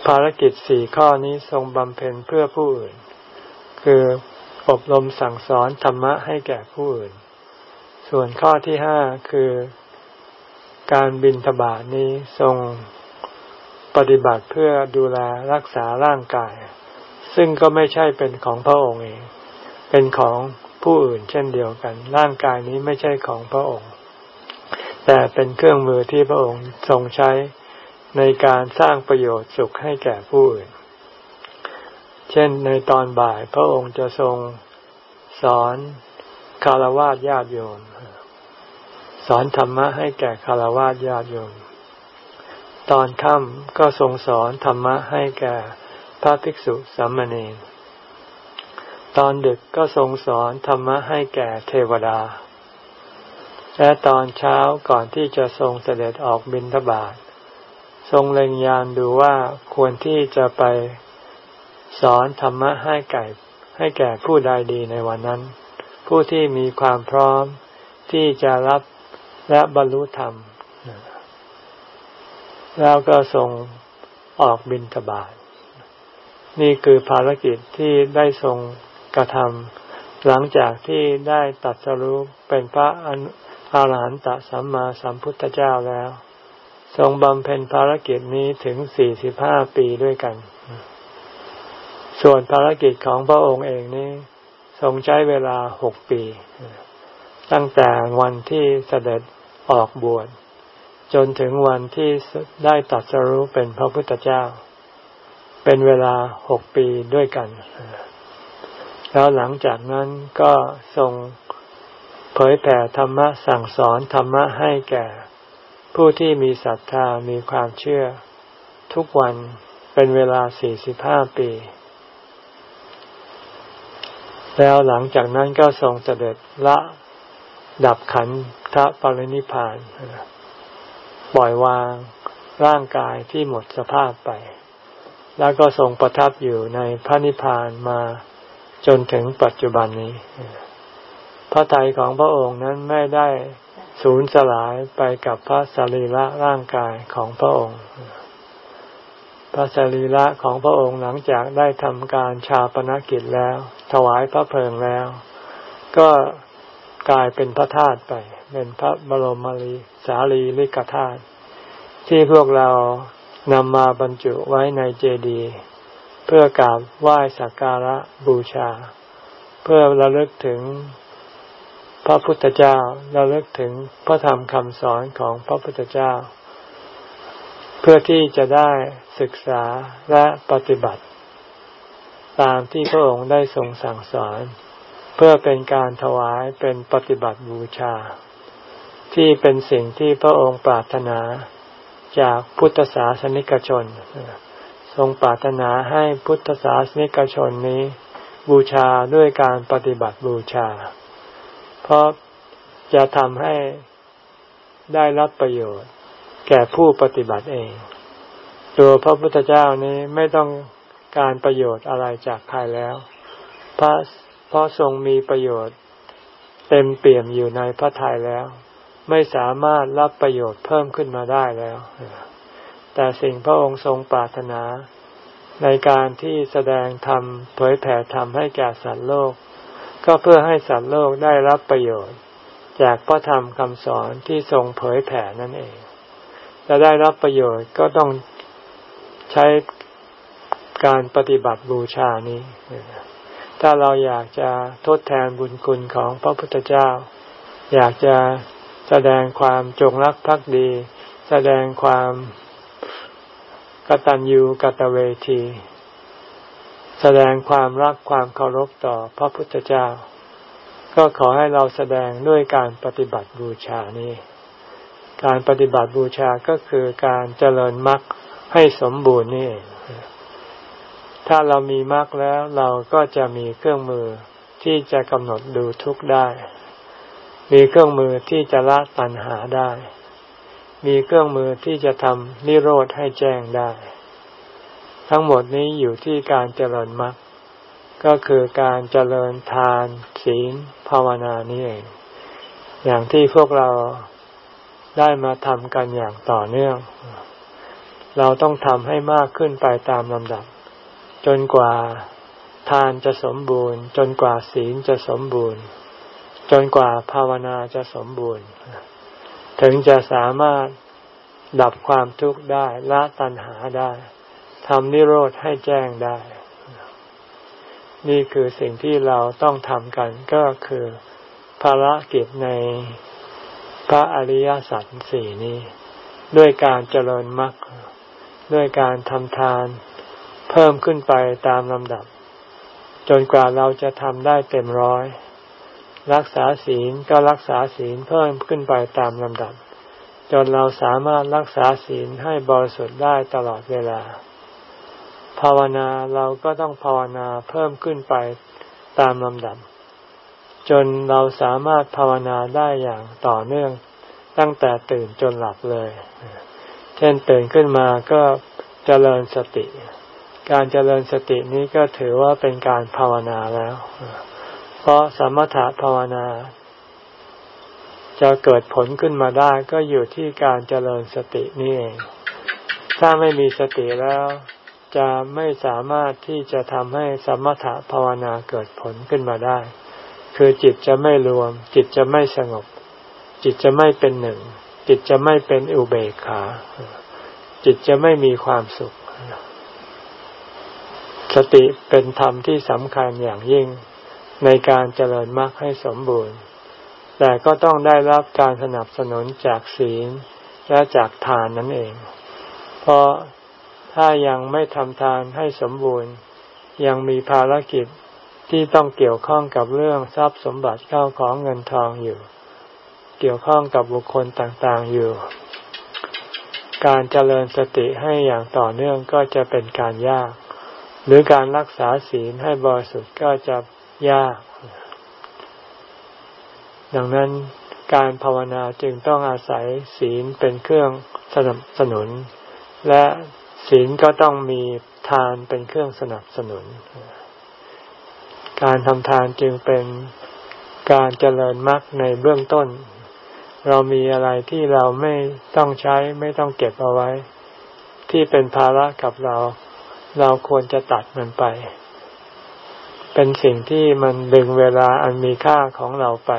ภารกิจสี่ข้อนี้ทรงบำเพ็ญเพื่อผู้อื่น คืออบรมสั่งสอนธรรมะให้แก่ผู้อื่น ส่วนข้อที่ห้าคือการบินทบาทนี้ทรงปฏิบัติเพื่อดูแลรักษาร่างกาย ซึ่งก็ไม่ใช่เป็นของพระองค์เอง เป็นของผู้อื่นเช่นเดียวกัน ร่างกายนี้ไม่ใช่ของพระองค์ แต่เป็นเครื่องมือที่พระองค์ทรงใช้ในการสร้างประโยชน์สุขให้แก่ผู้อื่น เช่นในตอนบ่ายพระองค์จะทรงสอนคารวะญาติโยมสอนธรรมะให้แก่คารวะญาติโยม ตอนค่ำก็ทรงสอนธรรมะให้แก่ พระภิกษุสามเณรตอนดึกก็ทรงสอนธรรมะให้แก่เทวดา และตอนเช้าก่อนที่จะทรงเสด็จออกบิณฑบาตทรงเล็งยานดูว่าควรที่จะไปสอนธรรมะให้แก่ให้แก่ผู้ใดดีในวันนั้น ผู้ที่มีความพร้อมที่จะรับและบรรลุธรรม แล้วก็ทรงออกบินทบาท นี่คือภารกิจที่ได้ทรงกระทำหลังจากที่ได้ตัดสรุปเป็นพระอาหารหันตสัมมาสัมพุทธเจ้าแล้ว ทรงบำเพ็ญภารกิจนี้ถึงสี่สิบห้าปีด้วยกัน ส่วนภารกิจของพระองค์เองนี้ ทรงใช้เวลาหกปี ตั้งแต่วันที่เสด็จออกบวชจนถึงวันที่ได้ตัดสรู้เป็นพระพุทธเจ้า เป็นเวลาหกปีด้วยกัน แล้วหลังจากนั้นก็ทรงเผยแผ่ธรรมะสั่งสอนธรรมะให้แก่ ผู้ที่มีศรัทธามีความเชื่อ ทุกวันเป็นเวลาสี่สิบห้าปี แล้วหลังจากนั้นก็ทรงเสด็จละ ดับขันธปรินิพาน ปล่อยวางร่างกายที่หมดสภาพไป แล้วก็ทรงประทับอยู่ในพระนิพพานมาจนถึงปัจจุบันนี้ พระทัยของพระองค์นั้นไม่ได้สูญสลายไปกับพระสรีระร่างกายของพระองค์ พระสรีระของพระองค์หลังจากได้ทำการชาปนกิจแล้ว ถวายพระเพลิงแล้ว ก็กลายเป็นพระธาตุไป เป็นพระบรมลีสารีริกธาตุที่พวกเรา นำมาบรรจุไว้ในเจดีย์เพื่อกราบไหว้สักการะบูชา เพื่อระลึกถึงพระพุทธเจ้าระลึกถึงพระธรรมคำสอนของพระพุทธเจ้า เพื่อที่จะได้ศึกษาและปฏิบัติ ตามที่พระองค์ได้ทรงสั่งสอน เพื่อเป็นการถวายเป็นปฏิบัติบูชา ที่เป็นสิ่งที่พระองค์ปรารถนา จากพุทธศาสนิกชน ทรงปรารถนาให้พุทธศาสนิกชนนี้ บูชาด้วยการปฏิบัติบูชา เพราะจะทำให้ได้รับประโยชน์ แก่ผู้ปฏิบัติเอง ตัวพระพุทธเจ้านี้ไม่ต้องการประโยชน์อะไรจากใครแล้วเพราะเพราะทรงมีประโยชน์ เต็มเปี่ยมอยู่ในพระทัยแล้ว ไม่สามารถรับประโยชน์เพิ่มขึ้นมาได้แล้ว แต่สิ่งพระองค์ทรงปรารถนา ในการที่แสดงธรรมเผยแผ่ธรรมให้แก่สัตว์โลก ก็เพื่อให้สัตว์โลกได้รับประโยชน์ จากพระธรรมคำสอนที่ทรงเผยแผ่นั่นเอง จะได้รับประโยชน์ก็ต้องใช้การปฏิบัติบูชานี้ ถ้าเราอยากจะทดแทนบุญคุณของพระพุทธเจ้า อยากจะ แสดงความจงรักภักดี แสดงความกตัญญูกตเวที แสดงความรักความเคารพต่อพระพุทธเจ้า ก็ขอให้เราแสดงด้วยการปฏิบัติบูชานี้ การปฏิบัติบูชาก็คือการเจริญมรรคให้สมบูรณ์นี่เองถ้าเรามีมรรคแล้วเราก็จะมีเครื่องมือที่จะกำหนดดูทุกข์ได้ มีเครื่องมือที่จะละตัณหาได้ มีเครื่องมือที่จะทำนิโรธให้แจ้งได้ ทั้งหมดนี้อยู่ที่การเจริญมรรคก็คือการเจริญทาน ศีล ภาวนานี่เอง อย่างที่พวกเราได้มาทำกันอย่างต่อเนื่อง เราต้องทำให้มากขึ้นไปตามลำดับ จนกว่าทานจะสมบูรณ์ จนกว่าศีลจะสมบูรณ์ จนกว่าภาวนาจะสมบูรณ์ ถึงจะสามารถดับความทุกข์ได้ละตัณหาได้ทำนิโรธให้แจ้งได้ นี่คือสิ่งที่เราต้องทำกันก็คือภารกิจในพระอริยสัจสี่นี้ ด้วยการเจริญมรรคด้วยการทำทาน เพิ่มขึ้นไปตามลำดับ จนกว่าเราจะทำได้เต็มร้อย รักษาศีลก็รักษาศีลเพิ่มขึ้นไปตามลำดับ จนเราสามารถรักษาศีลให้บริสุทธิ์ได้ตลอดเวลา ภาวนาเราก็ต้องภาวนาเพิ่มขึ้นไปตามลำดับ จนเราสามารถภาวนาได้อย่างต่อเนื่องตั้งแต่ตื่นจนหลับเลย เช่นตื่นขึ้นมาก็เจริญสติ การเจริญสตินี้ก็ถือว่าเป็นการภาวนาแล้ว เพราะสมถะภาวนา จะเกิดผลขึ้นมาได้ก็อยู่ที่การเจริญสตินี่เอง ถ้าไม่มีสติแล้ว จะไม่สามารถที่จะทำให้สมถะภาวนาเกิดผลขึ้นมาได้ คือจิตจะไม่รวม จิตจะไม่สงบ จิตจะไม่เป็นหนึ่ง จิตจะไม่เป็นอุเบกขา จิตจะไม่มีความสุข สติเป็นธรรมที่สำคัญอย่างยิ่ง ในการเจริญมรรคให้สมบูรณ์ แต่ก็ต้องได้รับการสนับสนุนจากศีลและจากทานนั่นเอง เพราะถ้ายังไม่ทำทานให้สมบูรณ์ ยังมีภารกิจที่ต้องเกี่ยวข้องกับเรื่องทรัพย์สมบัติเข้าของเงินทองอยู่ เกี่ยวข้องกับบุคคลต่างๆอยู่ การเจริญสติให้อย่างต่อเนื่องก็จะเป็นการยาก หรือการรักษาศีลให้บริสุทธิ์ก็จะ ยาก ดังนั้นการภาวนาจึงต้องอาศัยศีลเป็นเครื่องสนับสนุน และศีลก็ต้องมีทานเป็นเครื่องสนับสนุน การทำทานจึงเป็นการเจริญมรรคในเบื้องต้น เรามีอะไรที่เราไม่ต้องใช้ไม่ต้องเก็บเอาไว้ ที่เป็นภาระกับเรา เราควรจะตัดมันไป เป็นสิ่งที่มันดึงเวลาอันมีค่าของเราไป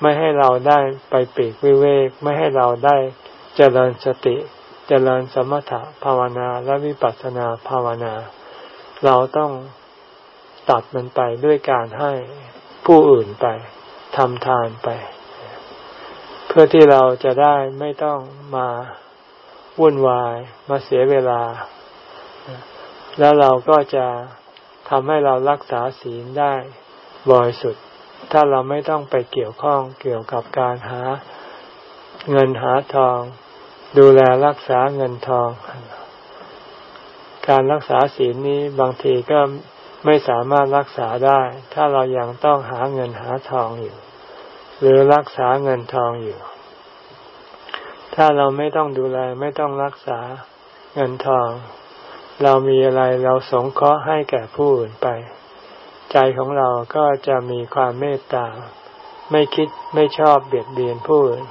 ไม่ให้เราได้ไปปีกวิเวก ไม่ให้เราได้เจริญสติ เจริญสมถะภาวนาและวิปัสสนาภาวนา เราต้องตัดมันไปด้วยการให้ผู้อื่นไปทำทานไป เพื่อที่เราจะได้ไม่ต้องมาวุ่นวายมาเสียเวลา แล้วเราก็จะ ทำให้เรารักษาศีลได้บริสุทธิ์ ถ้าเราไม่ต้องไปเกี่ยวข้องเกี่ยวกับการหาเงินหาทอง ดูแลรักษาเงินทอง การรักษาศีลนี้บางทีก็ไม่สามารถรักษาได้ ถ้าเรายัางต้องหาเงินหาทองอยู่ หรือรักษาเงินทองอยู่ ถ้าเราไม่ต้องดูแลไม่ต้องรักษาเงินทอง เรามีอะไรเราสงเคราะห์ให้แก่ผู้อื่นไป ใจของเราก็จะมีความเมตตา ไม่คิดไม่ชอบเบียดเบียนผู้อื่น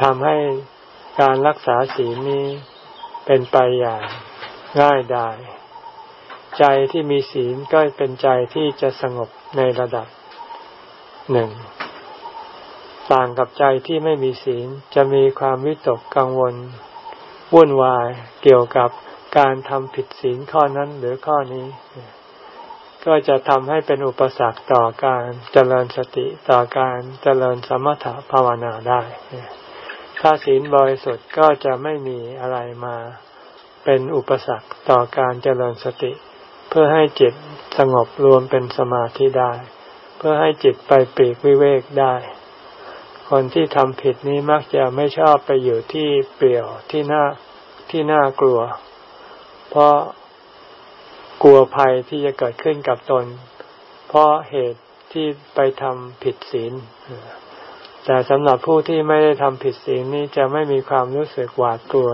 ทำให้การรักษาศีลนี้เป็นไปอย่างง่ายดายใจที่มีศีลก็เป็นใจที่จะสงบในระดับหนึ่งต่างกับใจที่ไม่มีศีลจะมีความวิตกกังวลวุ่นวายเกี่ยวกับ การทำผิดศีลข้อนั้นหรือข้อนี้ ก็จะทำให้เป็นอุปสรรคต่อการเจริญสติต่อการเจริญสมถะภาวนาได้ถ้าศีลบริสุทธิ์ก็จะไม่มีอะไรมาเป็นอุปสรรคต่อการเจริญสติ เพื่อให้จิตสงบรวมเป็นสมาธิได้ เพื่อให้จิตไปปีกวิเวกได้ คนที่ทำผิดนี้มักจะไม่ชอบไปอยู่ที่เปลี่ยวที่น่าที่น่ากลัว เพราะกลัวภัยที่จะเกิดขึ้นกับตน เพราะเหตุที่ไปทำผิดศีล แต่สำหรับผู้ที่ไม่ได้ทำผิดศีลนี้จะไม่มีความรู้สึกหวาดกลัว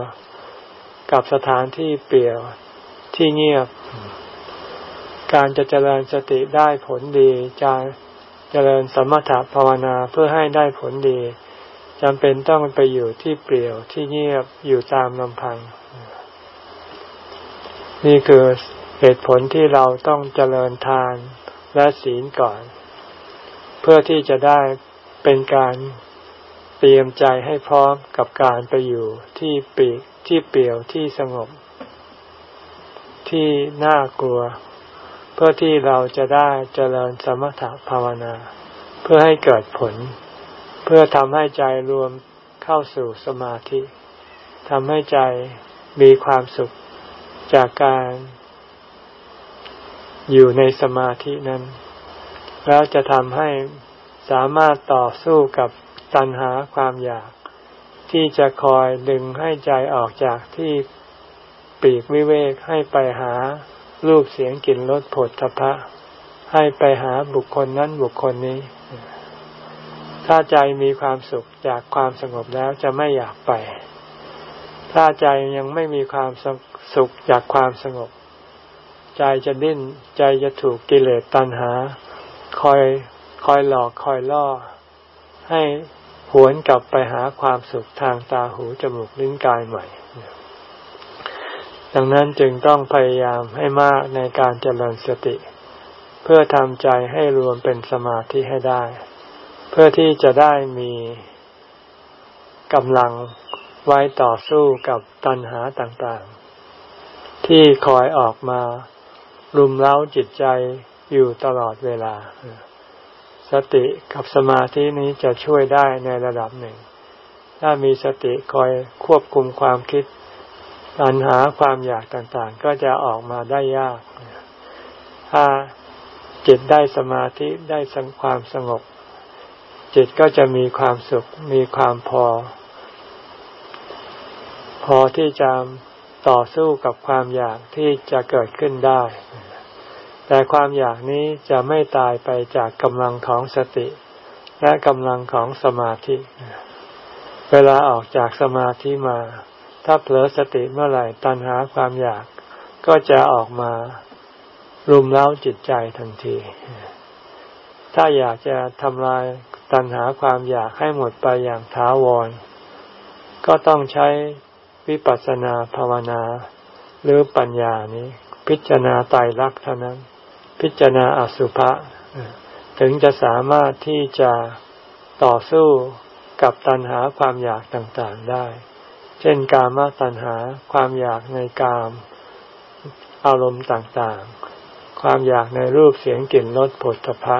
กับสถานที่เปลี่ยวที่เงียบ การจะเจริญสติได้ผลดีจะเจริญสมถะภาวนาเพื่อให้ได้ผลดีจำเป็นต้องไปอยู่ที่เปลี่ยวที่เงียบอยู่ตามลำพัง นี่คือเหตุผลที่เราต้องเจริญทานและศีลก่อน เพื่อที่จะได้เป็นการเตรียมใจให้พร้อมกับการไปอยู่ที่ปีกที่เปี่ยวที่สงบ ที่น่ากลัว เพื่อที่เราจะได้เจริญสมถภาวนา เพื่อให้เกิดผล เพื่อทำให้ใจรวมเข้าสู่สมาธิทำให้ใจมีความสุข จากการอยู่ในสมาธินั้น แล้วจะทำให้สามารถต่อสู้กับตัณหาความอยาก ที่จะคอยดึงให้ใจออกจากที่ปีกวิเวกให้ไปหารูปเสียงกลิ่นรสผลทพะ ให้ไปหาบุคคลนั้นบุคคลนี้ ถ้าใจมีความสุขจากความสงบแล้วจะไม่อยากไป ถ้าใจยังไม่มีความสุขจากความสงบ ใจจะดิ้น ใจจะถูกกิเลสตัณหา คอยคอยหลอกคอยล่อ ให้หวนกลับไปหาความสุขทางตาหูจมูกลิ้นกายใหม่ ดังนั้นจึงต้องพยายามให้มากในการเจริญสติ เพื่อทำใจให้รวมเป็นสมาธิให้ได้ เพื่อที่จะได้มีกำลัง ไว้ต่อสู้กับตัณหาต่างๆ ที่คอยออกมารุมเร้าจิตใจอยู่ตลอดเวลา สติกับสมาธินี้จะช่วยได้ในระดับหนึ่ง ถ้ามีสติคอยควบคุมความคิดปัญหาความอยากต่างๆ ก็จะออกมาได้ยาก ถ้าจิตได้สมาธิได้สังความสงบ จิตก็จะมีความสุขมีความพอ พอที่จะต่อสู้กับความอยากที่จะเกิดขึ้นได้ แต่ความอยากนี้จะไม่ตายไปจากกำลังของสติ และกำลังของสมาธิ เวลาออกจากสมาธิมา ถ้าเผลอสติเมื่อไหร่ตัณหาความอยากก็จะออกมารุมเร้าจิตใจทันที ถ้าอยากจะทำลายตัณหาความอยากให้หมดไปอย่างท้าวร ก็ต้องใช้ วิปัสสนาภาวนา หรือปัญญานี้ พิจารณาไตรักเท่านั้น พิจารณาอสุภะถึงจะสามารถที่จะต่อสู้กับตัณหาความอยากต่างๆได้ เช่นกามตัณหาความอยากในกาม อารมณ์ต่างๆ ความอยากในรูปเสียงกลิ่นรสผลพะ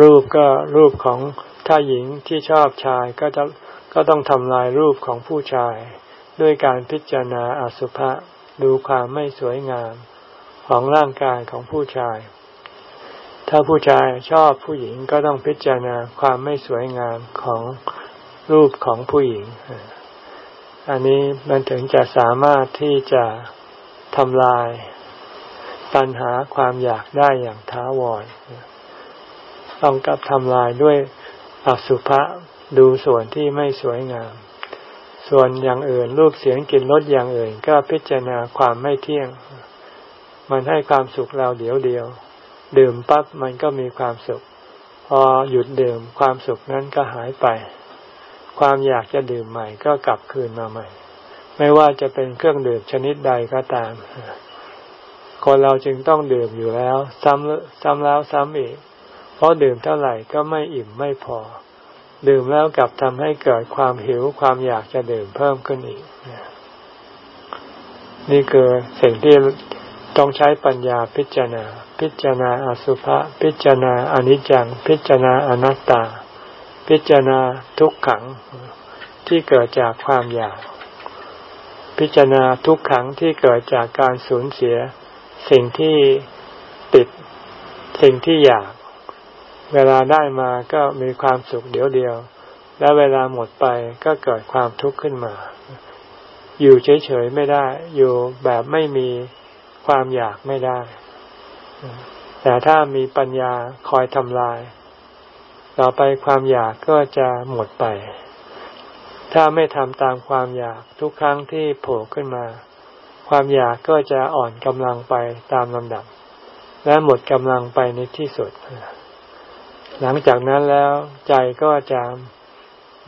รูปก็รูปของถ้าหญิงที่ชอบชายก็จะก็ต้องทำลายรูปของผู้ชาย ด้วยการพิจารณาอสุภะดูความไม่สวยงามของร่างกายของผู้ชาย ถ้าผู้ชายชอบผู้หญิงก็ต้องพิจารณาความไม่สวยงามของรูปของผู้หญิง อันนี้มันถึงจะสามารถที่จะทำลายตัณหาความอยากได้อย่างท้าวร ต้องกับทำลายด้วยอสุภะดูส่วนที่ไม่สวยงาม ส่วนอย่างอื่นรูปเสียงกลิ่นรสอย่างอื่น ก็พิจารณาความไม่เที่ยง มันให้ความสุขเราเดียวเดียว ดื่มปั๊บมันก็มีความสุข พอหยุดดื่มความสุขนั้นก็หายไป ความอยากจะดื่มใหม่ก็กลับคืนมาใหม่ ไม่ว่าจะเป็นเครื่องดื่มชนิดใดก็ตาม คนเราจึงต้องดื่มอยู่แล้ว ซ้ำซ้ำแล้วซ้ำอีก เพราะดื่มเท่าไหร่ก็ไม่อิ่มไม่พอ ดื่มแล้วกลับทำให้เกิดความหิวความอยากจะดื่มเพิ่มขึ้นอีก นี่คือสิ่งที่ต้องใช้ปัญญาพิจารณา พิจารณาอสุภะพิจารณาอนิจจัง พิจารณาอนัตตา พิจารณาทุกขังที่เกิดจากความอยาก พิจารณาทุกขังที่เกิดจากการสูญเสีย สิ่งที่ติดสิ่งที่อยาก เวลาได้มาก็มีความสุขเดียวเดียว และเวลาหมดไปก็เกิดความทุกข์ขึ้นมา อยู่เฉยๆไม่ได้ อยู่แบบไม่มีความอยากไม่ได้ แต่ถ้ามีปัญญาคอยทำลาย ต่อไปความอยากก็จะหมดไป ถ้าไม่ทำตามความอยากทุกครั้งที่โผล่ขึ้นมา ความอยากก็จะอ่อนกำลังไปตามลำดับ และหมดกำลังไปในที่สุด หลังจากนั้นแล้วใจก็จะ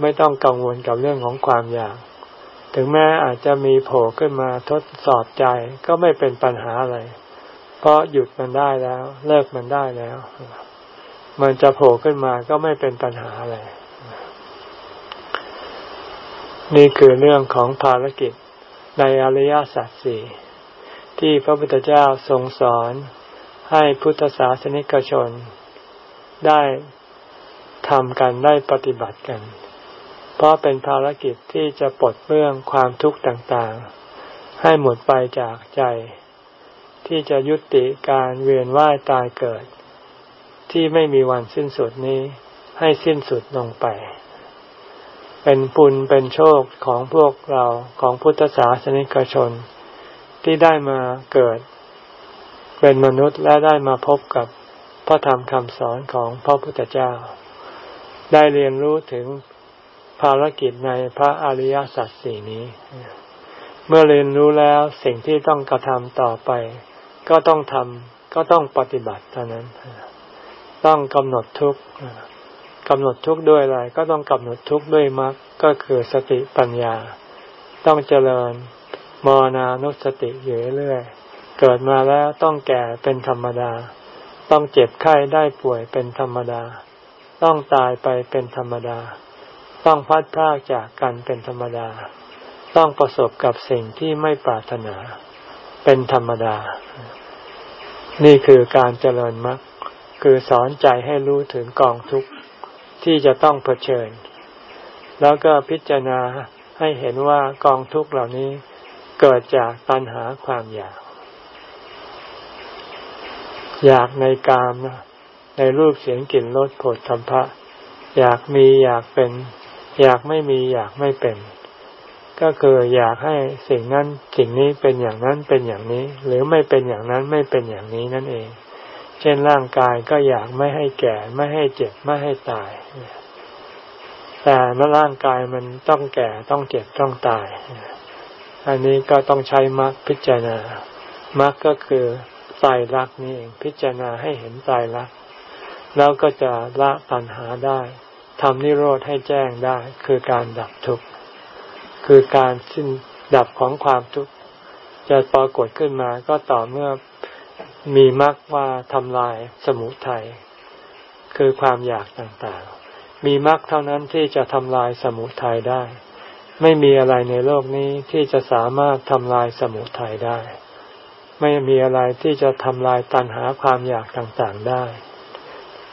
ไม่ต้องกังวลกับเรื่องของความอยาก ถึงแม้อาจจะมีโผล่ขึ้นมาทดสอบใจก็ไม่เป็นปัญหาอะไร เพราะหยุดมันได้แล้ว เลิกมันได้แล้ว มันจะโผล่ขึ้นมาก็ไม่เป็นปัญหาอะไร นี่คือเรื่องของภารกิจในอริยสัจสี่ที่พระพุทธเจ้าทรงสอนให้พุทธศาสนิกชน ได้ทำกันได้ปฏิบัติกัน เพราะเป็นภารกิจที่จะปลดเบื้องความทุกข์ต่างๆ ให้หมดไปจากใจ ที่จะยุติการเวียนว่ายตายเกิด ที่ไม่มีวันสิ้นสุดนี้ ให้สิ้นสุดลงไป เป็นปุญเป็นโชคของพวกเราของพุทธศาสนิกชน ที่ได้มาเกิด เป็นมนุษย์และได้มาพบกับ พระธรรมคำสอนของพระพุทธเจ้า ได้เรียนรู้ถึงภารกิจในพระอริยสัจสี่นี้ เมื่อเรียนรู้แล้วสิ่งที่ต้องกระทำต่อไป ก็ต้องทำก็ต้องปฏิบัติเท่านั้น ต้องกำหนดทุกกำหนดทุกด้วยอะไร ก็ต้องกำหนดทุกด้วยมรรคก็คือสติปัญญา ต้องเจริญมรณานุสติอยู่เรื่อยเกิดมาแล้วต้องแก่เป็นธรรมดา ต้องเจ็บไข้ได้ป่วยเป็นธรรมดา ต้องตายไปเป็นธรรมดา ต้องพัดพรากจากกันเป็นธรรมดา ต้องประสบกับสิ่งที่ไม่ปรารถนา เป็นธรรมดา นี่คือการเจริญมรรคคือสอนใจให้รู้ถึงกองทุกข์ที่จะต้องเผชิญ แล้วก็พิจารณาให้เห็นว่ากองทุกข์เหล่านี้เกิดจากตัณหาความอยาก อยากในกาม ในรูปเสียงกลิ่นรสผลสัมภะอยากมีอยากเป็น อยากไม่มีอยากไม่เป็น ก็คืออยากให้สิ่งนั้นสิ่งนี้เป็นอย่างนั้นเป็นอย่างนี้ หรือไม่เป็นอย่างนั้นไม่เป็นอย่างนี้นั่นเอง เช่นร่างกายก็อยากไม่ให้แก่ไม่ให้เจ็บไม่ให้ตาย แต่เมื่อร่างกายมันต้องแก่ต้องเจ็บต้องตาย อันนี้ก็ต้องใช้มรรคพิจารณามรรคก็คือ ตายรักนี่เองพิจารณาให้เห็นตายรักแล้วก็จะละปัญหาได้ทำนิโรธให้แจ้งได้ คือการดับทุกข์คือการสิ้นดับของความทุกข์จะปรากฏขึ้นมาก็ต่อเมื่อมีมรรคว่าทำลายสมุทัยคือความอยากต่างๆ มีมรรคเท่านั้นที่จะทำลายสมุทัยได้ ไม่มีอะไรในโลกนี้ที่จะสามารถทำลายสมุทัยได้ ไม่มีอะไรที่จะทำลายตัณหาความอยากต่างๆได้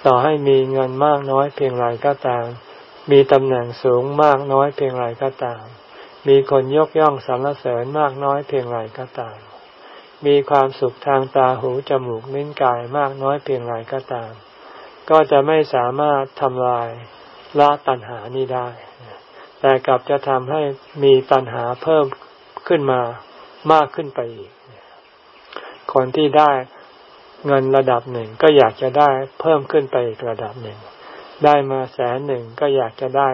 ต่อให้มีเงินมากน้อยเพียงไรก็ตาม มีตำแหน่งสูงมากน้อยเพียงไรก็ตาม มีคนยกย่องสรรเสริญมากน้อยเพียงไรก็ตาม มีความสุขทางตาหูจมูกลิ้นกายมากน้อยเพียงไรก็ตาม ก็จะไม่สามารถทำลายละตัณหานี้ได้ แต่กลับจะทำให้มีตัณหาเพิ่มขึ้นมามากขึ้นไปอีก คนที่ได้เงินระดับหนึ่งก็อยากจะได้เพิ่มขึ้นไปอีกระดับหนึ่ง ได้มาแสนหนึ่งก็อยากจะได้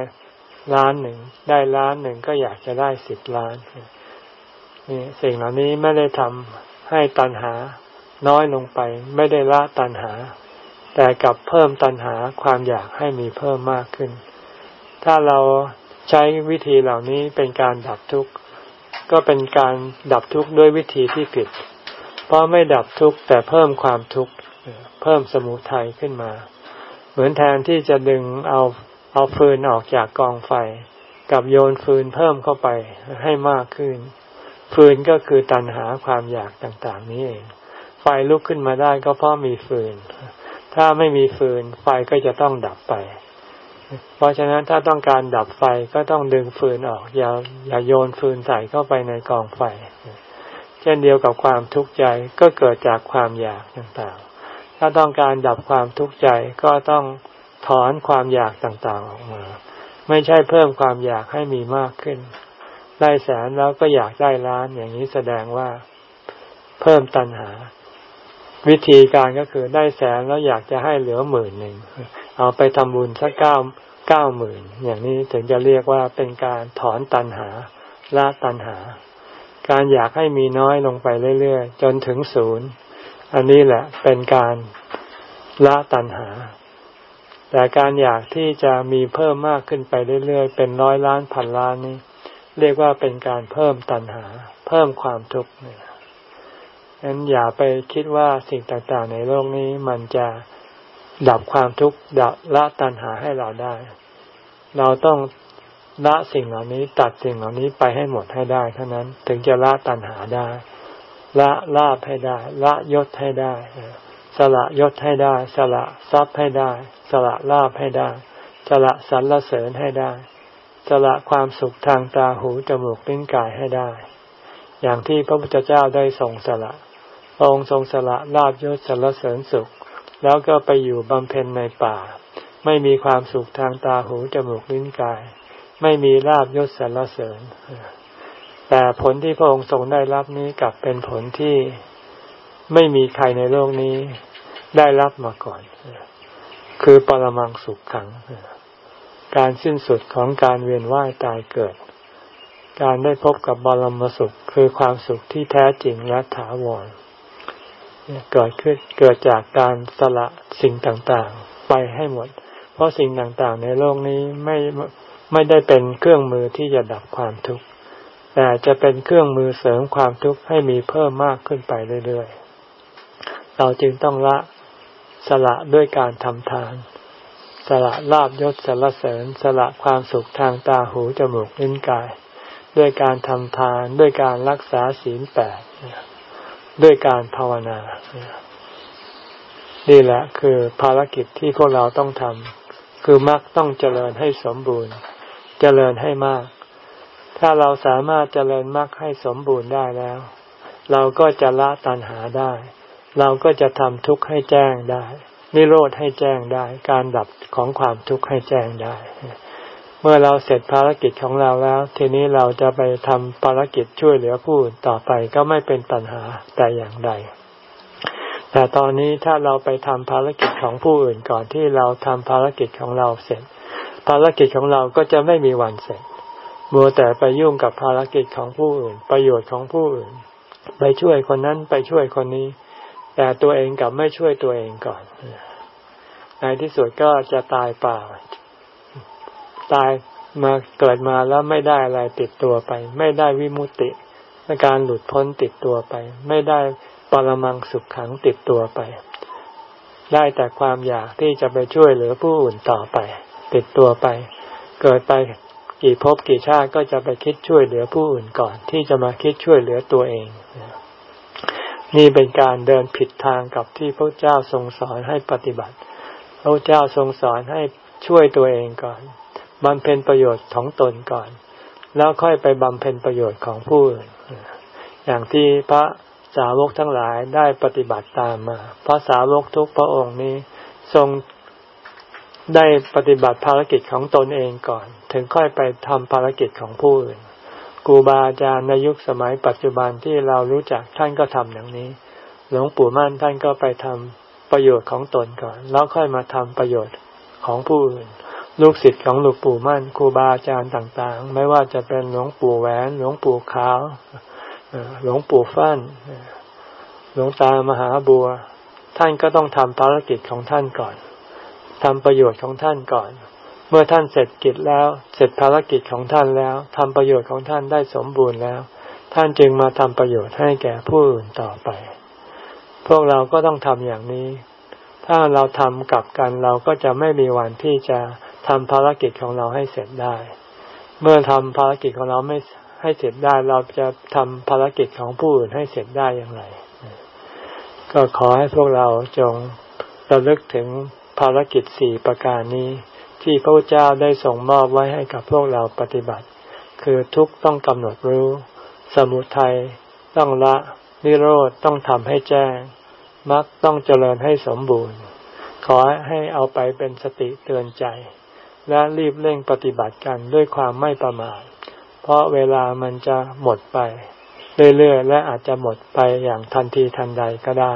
ล้านหนึ่ง ได้ล้านหนึ่งก็อยากจะได้สิบล้านนี่สิ่งเหล่านี้ไม่ได้ทำให้ตัณหาน้อยลงไป ไม่ได้ละตัณหา แต่กลับเพิ่มตัณหาความอยากให้มีเพิ่มมากขึ้น ถ้าเราใช้วิธีเหล่านี้เป็นการดับทุกข์ก็เป็นการดับทุกข์ด้วยวิธีที่ผิด เพราะไม่ดับทุกข์แต่เพิ่มความทุกข์เพิ่มสมุทัยขึ้นมา เหมือนแทนที่จะดึงเอาเอาฟืนออกจากกองไฟ กับโยนฟืนเพิ่มเข้าไปให้มากขึ้น ฟืนก็คือตันหาความอยากต่างๆ นี้เอง ไฟลุกขึ้นมาได้ก็เพราะมีฟืน ถ้าไม่มีฟืนไฟก็จะต้องดับไป เพราะฉะนั้นถ้าต้องการดับไฟก็ต้องดึงฟืนออกอย่าอย่าโยนฟืนใส่เข้าไปในกองไฟ เช่นเดียวกับความทุกข์ใจก็เกิดจากความอยากต่างๆ ถ้าต้องการดับความทุกข์ใจก็ต้องถอนความอยากต่างๆออกมา ไม่ใช่เพิ่มความอยากให้มีมากขึ้น ได้แสนแล้วก็อยากได้ล้านอย่างนี้แสดงว่าเพิ่มตัณหา วิธีการก็คือได้แสนแล้วอยากจะให้เหลือหมื่นหนึ่งเอาไปทำบุญสักเก้าเก้าหมื่นอย่างนี้ถึงจะเรียกว่าเป็นการถอนตัณหาละตัณหา การอยากให้มีน้อยลงไปเรื่อยๆ จนถึงศูนย์ อันนี้แหละเป็นการละตัณหา แต่การอยากที่จะมีเพิ่มมากขึ้นไปเรื่อยๆ เป็นร้อยล้านพันล้านนี้เรียกว่าเป็นการเพิ่มตัณหา เพิ่มความทุกข์เนี่ยงั้นอย่าไปคิดว่าสิ่งต่างๆ ในโลกนี้มันจะดับความทุกข์ดับละตัณหาให้เราได้ เราต้อง ละสิ่งเหล่านี้ตัดสิ่งเหล่านี้ไปให้หมดให้ได้เท่านั้นถึงจะละตัณหาได้ ละลาบให้ได้ ละยศให้ได้ สละยศให้ได้ สละทรัพย์ให้ได้ สละลาบให้ได้ สละสรรเสริญให้ได้ สละความสุขทางตาหูจมูกลิ้นกายให้ได้ อย่างที่พระพุทธเจ้าได้ทรงสละองค์ทรงสละลาบยศสารเสริญสุข แล้วก็ไปอยู่บำเพ็ญในป่า ไม่มีความสุขทางตาหูจมูกลิ้นกาย ไม่มีลาบยศสารเสริญ แต่ผลที่พระองค์ทรงได้รับนี้กลับเป็นผลที่ไม่มีใครในโลกนี้ได้รับมาก่อน คือปรมังสุขขัง การสิ้นสุดของการเวียนว่ายตายเกิด การได้พบกับบรมสุข คือความสุขที่แท้จริงและถาวรเกิดขึ้นเกิดจากการสละสิ่งต่างๆ ไปให้หมด เพราะสิ่งต่างๆ ในโลกนี้ไม่ ไม่ได้เป็นเครื่องมือที่จะดับความทุกข์แต่จะเป็นเครื่องมือเสริมความทุกข์ให้มีเพิ่มมากขึ้นไปเรื่อยๆ เราจึงต้องละสละด้วยการทำทาน สละลาบยศสละเสริญ สละความสุขทางตาหูจมูกลิ้นกาย ด้วยการทำทาน ด้วยการรักษาศีลแปดด้วยการภาวนา นี่แหละคือภารกิจที่พวกเราต้องทำคือมักต้องเจริญให้สมบูรณ์ เจริญให้มาก ถ้าเราสามารถเจริญมรรคให้สมบูรณ์ได้แล้ว เราก็จะละตัณหาได้ เราก็จะทำทุกข์ให้แจ้งได้ นิโรธให้แจ้งได้ การดับของความทุกข์ให้แจ้งได้ เมื่อเราเสร็จภารกิจของเราแล้ว ทีนี้เราจะไปทำภารกิจช่วยเหลือผู้อื่นต่อไปก็ไม่เป็นปัญหาแต่อย่างใดแต่ตอนนี้ถ้าเราไปทำภารกิจของผู้อื่นก่อนที่เราทำภารกิจของเราเสร็จ ภารกิจของเราก็จะไม่มีวันเสร็จมัวแต่ไปยุ่งกับภารกิจของผู้อื่น ประโยชน์ของผู้อื่น ไปช่วยคนนั้นไปช่วยคนนี้ แต่ตัวเองกับไม่ช่วยตัวเองก่อน ในที่สุดก็จะตายเปล่า ตายมาเกิดมาแล้วไม่ได้อะไรติดตัวไป ไม่ได้วิมุติในการหลุดพ้นติดตัวไป ไม่ได้ปรมังสุขขังติดตัวไป ได้แต่ความอยากที่จะไปช่วยเหลือผู้อื่นต่อไป ติดตัวไป เกิดไปกี่ภพกี่ชาติก็จะไปคิดช่วยเหลือผู้อื่นก่อน ที่จะมาคิดช่วยเหลือตัวเอง นี่เป็นการเดินผิดทางกับที่พระเจ้าทรงสอนให้ปฏิบัติ พระเจ้าทรงสอนให้ช่วยตัวเองก่อนบำเพ็ญประโยชน์ของตนก่อน แล้วค่อยไปบำเพ็ญประโยชน์ของผู้อื่น อย่างที่พระสาวกทั้งหลายได้ปฏิบัติตามมา พระสาวกทุกพระองค์นี้ ทรง ได้ปฏิบัติภารกิจของตนเองก่อน ถึงค่อยไปทำภารกิจของผู้อื่นครูบาอาจารย์ในยุคสมัยปัจจุบันที่เรารู้จักท่านก็ทำอย่างนี้ หลวงปู่มั่นท่านก็ไปทำประโยชน์ของตนก่อน แล้วค่อยมาทำประโยชน์ของผู้อื่น ลูกศิษย์ของหลวงปู่มั่นครูบาอาจารย์ต่างๆ ไม่ว่าจะเป็นหลวงปู่แหวนหลวงปู่ขาวหลวงปู่ฟั่นหลวงตามหาบัว ท่านก็ต้องทำภารกิจของท่านก่อน ทำประโยชน์ของท่านก่อน เมื่อท่านเสร็จกิจแล้ว เสร็จภารกิจของท่านแล้วทำประโยชน์ของท่านได้สมบูรณ์แล้ว ท่านจึงมาทำประโยชน์ให้แก่ผู้อื่นต่อไป พวกเราก็ต้องทำอย่างนี้ ถ้าเราทำกับกันเราก็จะไม่มีวันที่จะทำภารกิจของเราให้เสร็จได้ เมื่อทำภารกิจของเราไม่ให้เสร็จได้เราจะทำภารกิจของผู้อื่นให้เสร็จได้อย่างไร ก็ขอให้พวกเราจงระลึกถึง ภารกิจสี่ประการนี้ ที่พระเจ้าได้ส่งมอบไว้ให้กับพวกเราปฏิบัติ คือทุกต้องกำหนดรู้ สมุทัยต้องละ นิโรธต้องทำให้แจ้งมรรคต้องเจริญให้สมบูรณ์ ขอให้เอาไปเป็นสติเตือนใจ และรีบเร่งปฏิบัติกันด้วยความไม่ประมาทเพราะเวลามันจะหมดไป เรื่อยๆ และอาจจะหมดไปอย่างทันทีทันใดก็ได้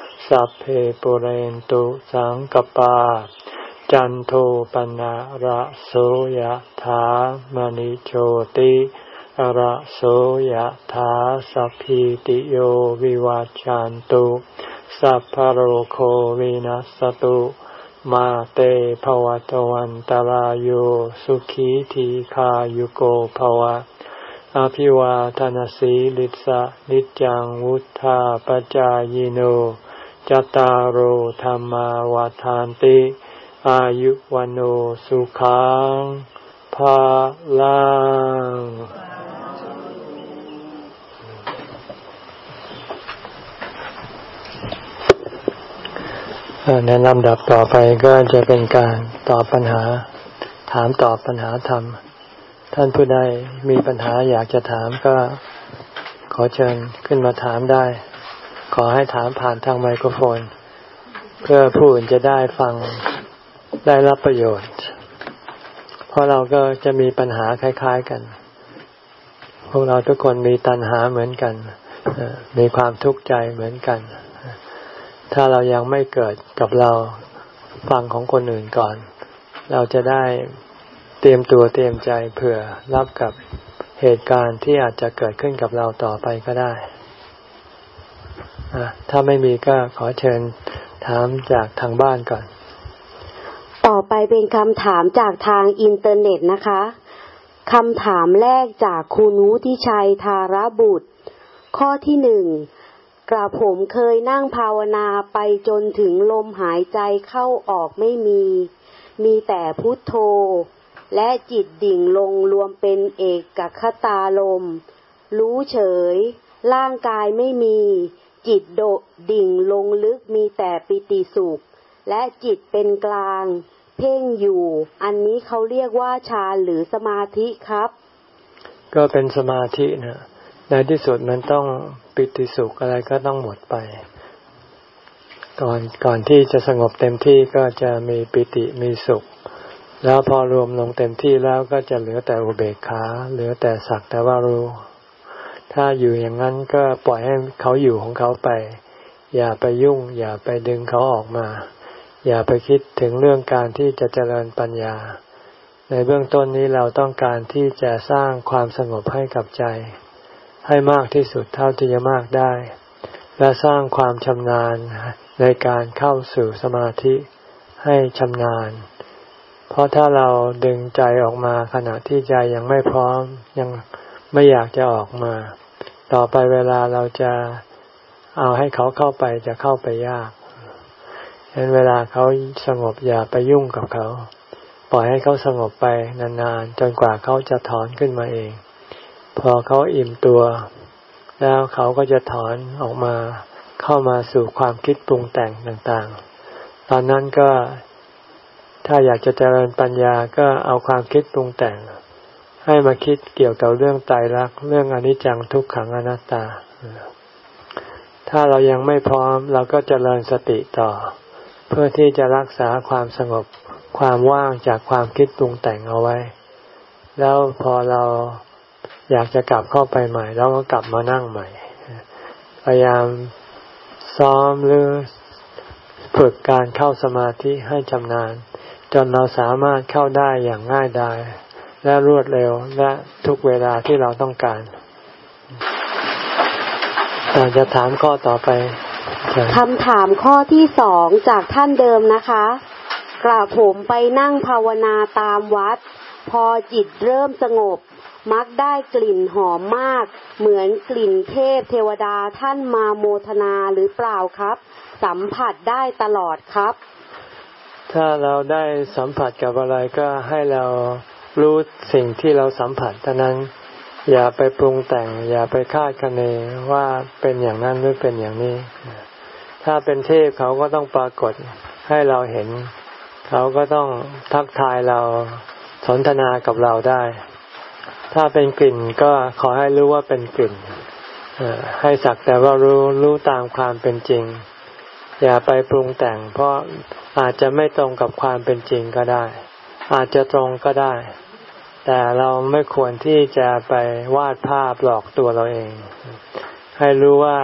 สัพเพปุเรนตุสังกปา จันโทปนะระโสยธามณิโชติระโสยธาสัพพิติโยวิวัจจันตุสัพพโรโควินัสตุมาเตภวะตวันตารโยสุขีทีขายุโกภวะ อภิวาทานสีลิสะนิจังวุธาปจายโน จตารโหธรรมาวาทานติ อายุวันโอสุขังภาลังในลำดับต่อไปก็จะเป็นการตอบปัญหา ถามตอบปัญหาธรรม ท่านผู้ใดมีปัญหาอยากจะถามก็ขอเชิญขึ้นมาถามได้ ขอให้ถามผ่านทางไมโครโฟน เพื่อผู้อื่นจะได้ฟังได้รับประโยชน์ เพราะเราก็จะมีปัญหาคล้าย ๆกัน พวกเราทุกคนมีตัณหาเหมือนกัน มีความทุกข์ใจเหมือนกัน ถ้าเรายังไม่เกิดกับเราฟังของคนอื่นก่อน เราจะได้เตรียมตัวเตรียมใจเผื่อรับกับเหตุการณ์ที่อาจจะเกิดขึ้นกับเราต่อไปก็ได้ ถ้าไม่มีก็ขอเชิญถามจากทางบ้านก่อน ต่อไปเป็นคำถามจากทางอินเทอร์เน็ตนะคะคำถามแรกจากคุณวุฒิชัยธาระบุตร ข้อที่หนึ่งกระผมเคยนั่งภาวนาไปจนถึงลมหายใจเข้าออกไม่มี มีแต่พุทโธ และจิตดิ่งลงรวมเป็นเอกกคตาลม รู้เฉย ร่างกายไม่มี จิตโดดิ่งลงลึกมีแต่ปิติสุข และจิตเป็นกลาง เพ่งอยู่ อันนี้เขาเรียกว่าฌานหรือสมาธิครับ ก็เป็นสมาธินะในที่สุดมันต้องปิติสุขอะไรก็ต้องหมดไป ก่อนก่อนที่จะสงบเต็มที่ก็จะมีปิติมีสุข แล้วพอรวมลงเต็มที่แล้วก็จะเหลือแต่อุเบกขาเหลือแต่สักแต่ว่ารู้ ถ้าอยู่อย่างนั้นก็ปล่อยให้เขาอยู่ของเขาไป อย่าไปยุ่ง อย่าไปดึงเขาออกมา อย่าไปคิดถึงเรื่องการที่จะเจริญปัญญา ในเบื้องต้นนี้เราต้องการที่จะสร้างความสงบให้กับใจ ให้มากที่สุดเท่าที่จะมากได้ และสร้างความชำนาญในการเข้าสู่สมาธิให้ชำนาญ เพราะถ้าเราดึงใจออกมาขณะที่ใจยังไม่พร้อมยังไม่อยากจะออกมา ต่อไปเวลาเราจะเอาให้เขาเข้าไปจะเข้าไปยากฉะนั้นเวลาเขาสงบอย่าไปยุ่งกับเขา ปล่อยให้เขาสงบไปนานๆ จนกว่าเขาจะถอนขึ้นมาเอง พอเขาอิ่มตัว แล้วเขาก็จะถอนออกมาเข้ามาสู่ความคิดปรุงแต่งต่างๆ ตอนนั้นก็ถ้าอยากจะเจริญปัญญาก็เอาความคิดปรุงแต่ง ให้มาคิดเกี่ยวกับเรื่องตายรักเรื่องอนิจจังทุกขังอนัตตา ถ้าเรายังไม่พร้อมเราก็จเจริญสติต่อ เพื่อที่จะรักษาความสงบความว่างจากความคิดปรุงแต่งเอาไว้ แล้วพอเราอยากจะกลับเข้าไปใหม่แล้วก็กลับมานั่งใหม่ พยายามซ้อมหรือฝึกการเข้าสมาธิให้ชำนาญ จนเราสามารถเข้าได้อย่างง่ายดาย และรวดเร็วและทุกเวลาที่เราต้องการอาจจะถามข้อต่อไปคำถามข้อที่สองจากท่านเดิมนะคะ กราบผมไปนั่งภาวนาตามวัด พอจิตเริ่มสงบ มักได้กลิ่นหอมมาก เหมือนกลิ่นเทพเทวดาท่านมาโมทนาหรือเปล่าครับ สัมผัสได้ตลอดครับ ถ้าเราได้สัมผัสกับอะไรก็ให้เรา รู้สิ่งที่เราสัมผัสเท่านั้น อย่าไปปรุงแต่ง อย่าไปคาดคะเนว่าเป็นอย่างนั้นหรือเป็นอย่างนี้ ถ้าเป็นเทพเขาก็ต้องปรากฏให้เราเห็น เขาก็ต้องทักทายเราสนทนากับเราได้ ถ้าเป็นกลิ่นก็ขอให้รู้ว่าเป็นกลิ่นให้สักแต่ว่ารู้รู้ตามความเป็นจริง อย่าไปปรุงแต่ง เพราะอาจจะไม่ตรงกับความเป็นจริงก็ได้ อาจจะตรงก็ได้ แต่เราไม่ควรที่จะไปวาดภาพหลอกตัวเราเอง ให้รู้ว่า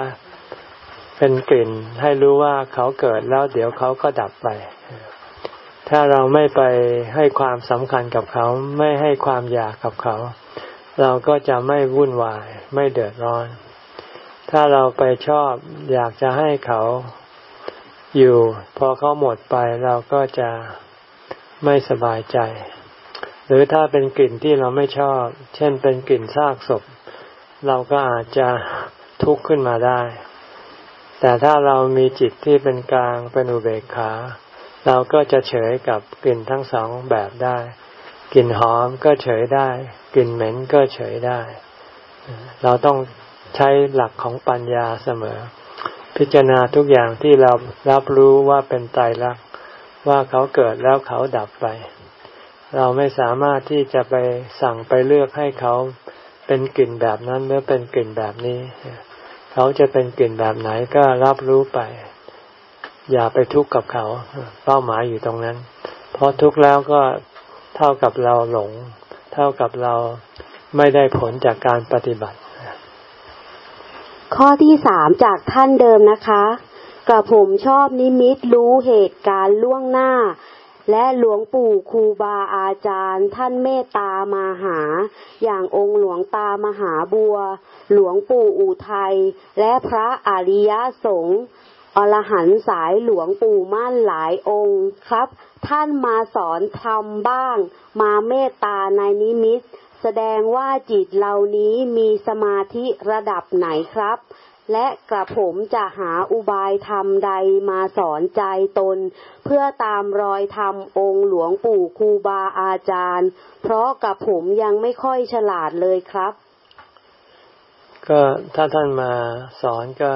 เป็นกลิ่น ให้รู้ว่าเขาเกิดแล้วเดี๋ยวเขาก็ดับไป ถ้าเราไม่ไปให้ความสำคัญกับเขา ไม่ให้ความอยากกับเขา เราก็จะไม่วุ่นวาย ไม่เดือดร้อน ถ้าเราไปชอบอยากจะให้เขาอยู่ พอเขาหมดไปเราก็จะ ไม่สบายใจ หรือถ้าเป็นกลิ่นที่เราไม่ชอบ เช่นเป็นกลิ่นซากศพ เราก็อาจจะทุกข์ขึ้นมาได้ แต่ถ้าเรามีจิตที่เป็นกลางเป็นอุเบกขา เราก็จะเฉยกับกลิ่นทั้งสองแบบได้ กลิ่นหอมก็เฉยได้ กลิ่นเหม็นก็เฉยได้ เราต้องใช้หลักของปัญญาเสมอ พิจารณาทุกอย่างที่เรารับรู้ว่าเป็นไตรลักษณ ว่าเขาเกิดแล้วเขาดับไป เราไม่สามารถที่จะไปสั่งไปเลือกให้เขาเป็นกลิ่นแบบนั้นหรือเป็นกลิ่นแบบนี้ เขาจะเป็นกลิ่นแบบไหนก็รับรู้ไป อย่าไปทุกข์กับเขา เป้าหมายอยู่ตรงนั้น เพราะทุกข์แล้วก็เท่ากับเราหลง เท่ากับเราไม่ได้ผลจากการปฏิบัติ ข้อที่สามจากท่านเดิมนะคะ กระผมชอบนิมิตรู้เหตุการณ์ล่วงหน้า และหลวงปู่ครูบาอาจารย์ ท่านเมตตามาหา อย่างองค์หลวงตามหาบัว หลวงปู่อูทัยและพระอริยสงฆ์อรหันสายหลวงปู่มั่นหลายองค์ครับ ท่านมาสอนธรรมบ้าง มาเมตตาในนิมิต แสดงว่าจิตเหล่านี้มีสมาธิระดับไหนครับ และกระผมจะหาอุบายธรรมใดมาสอนใจตน เพื่อตามรอยธรรมองค์หลวงปู่ครูบาอาจารย์ เพราะกระผมยังไม่ค่อยฉลาดเลยครับ ก็ถ้าท่านมาสอนก็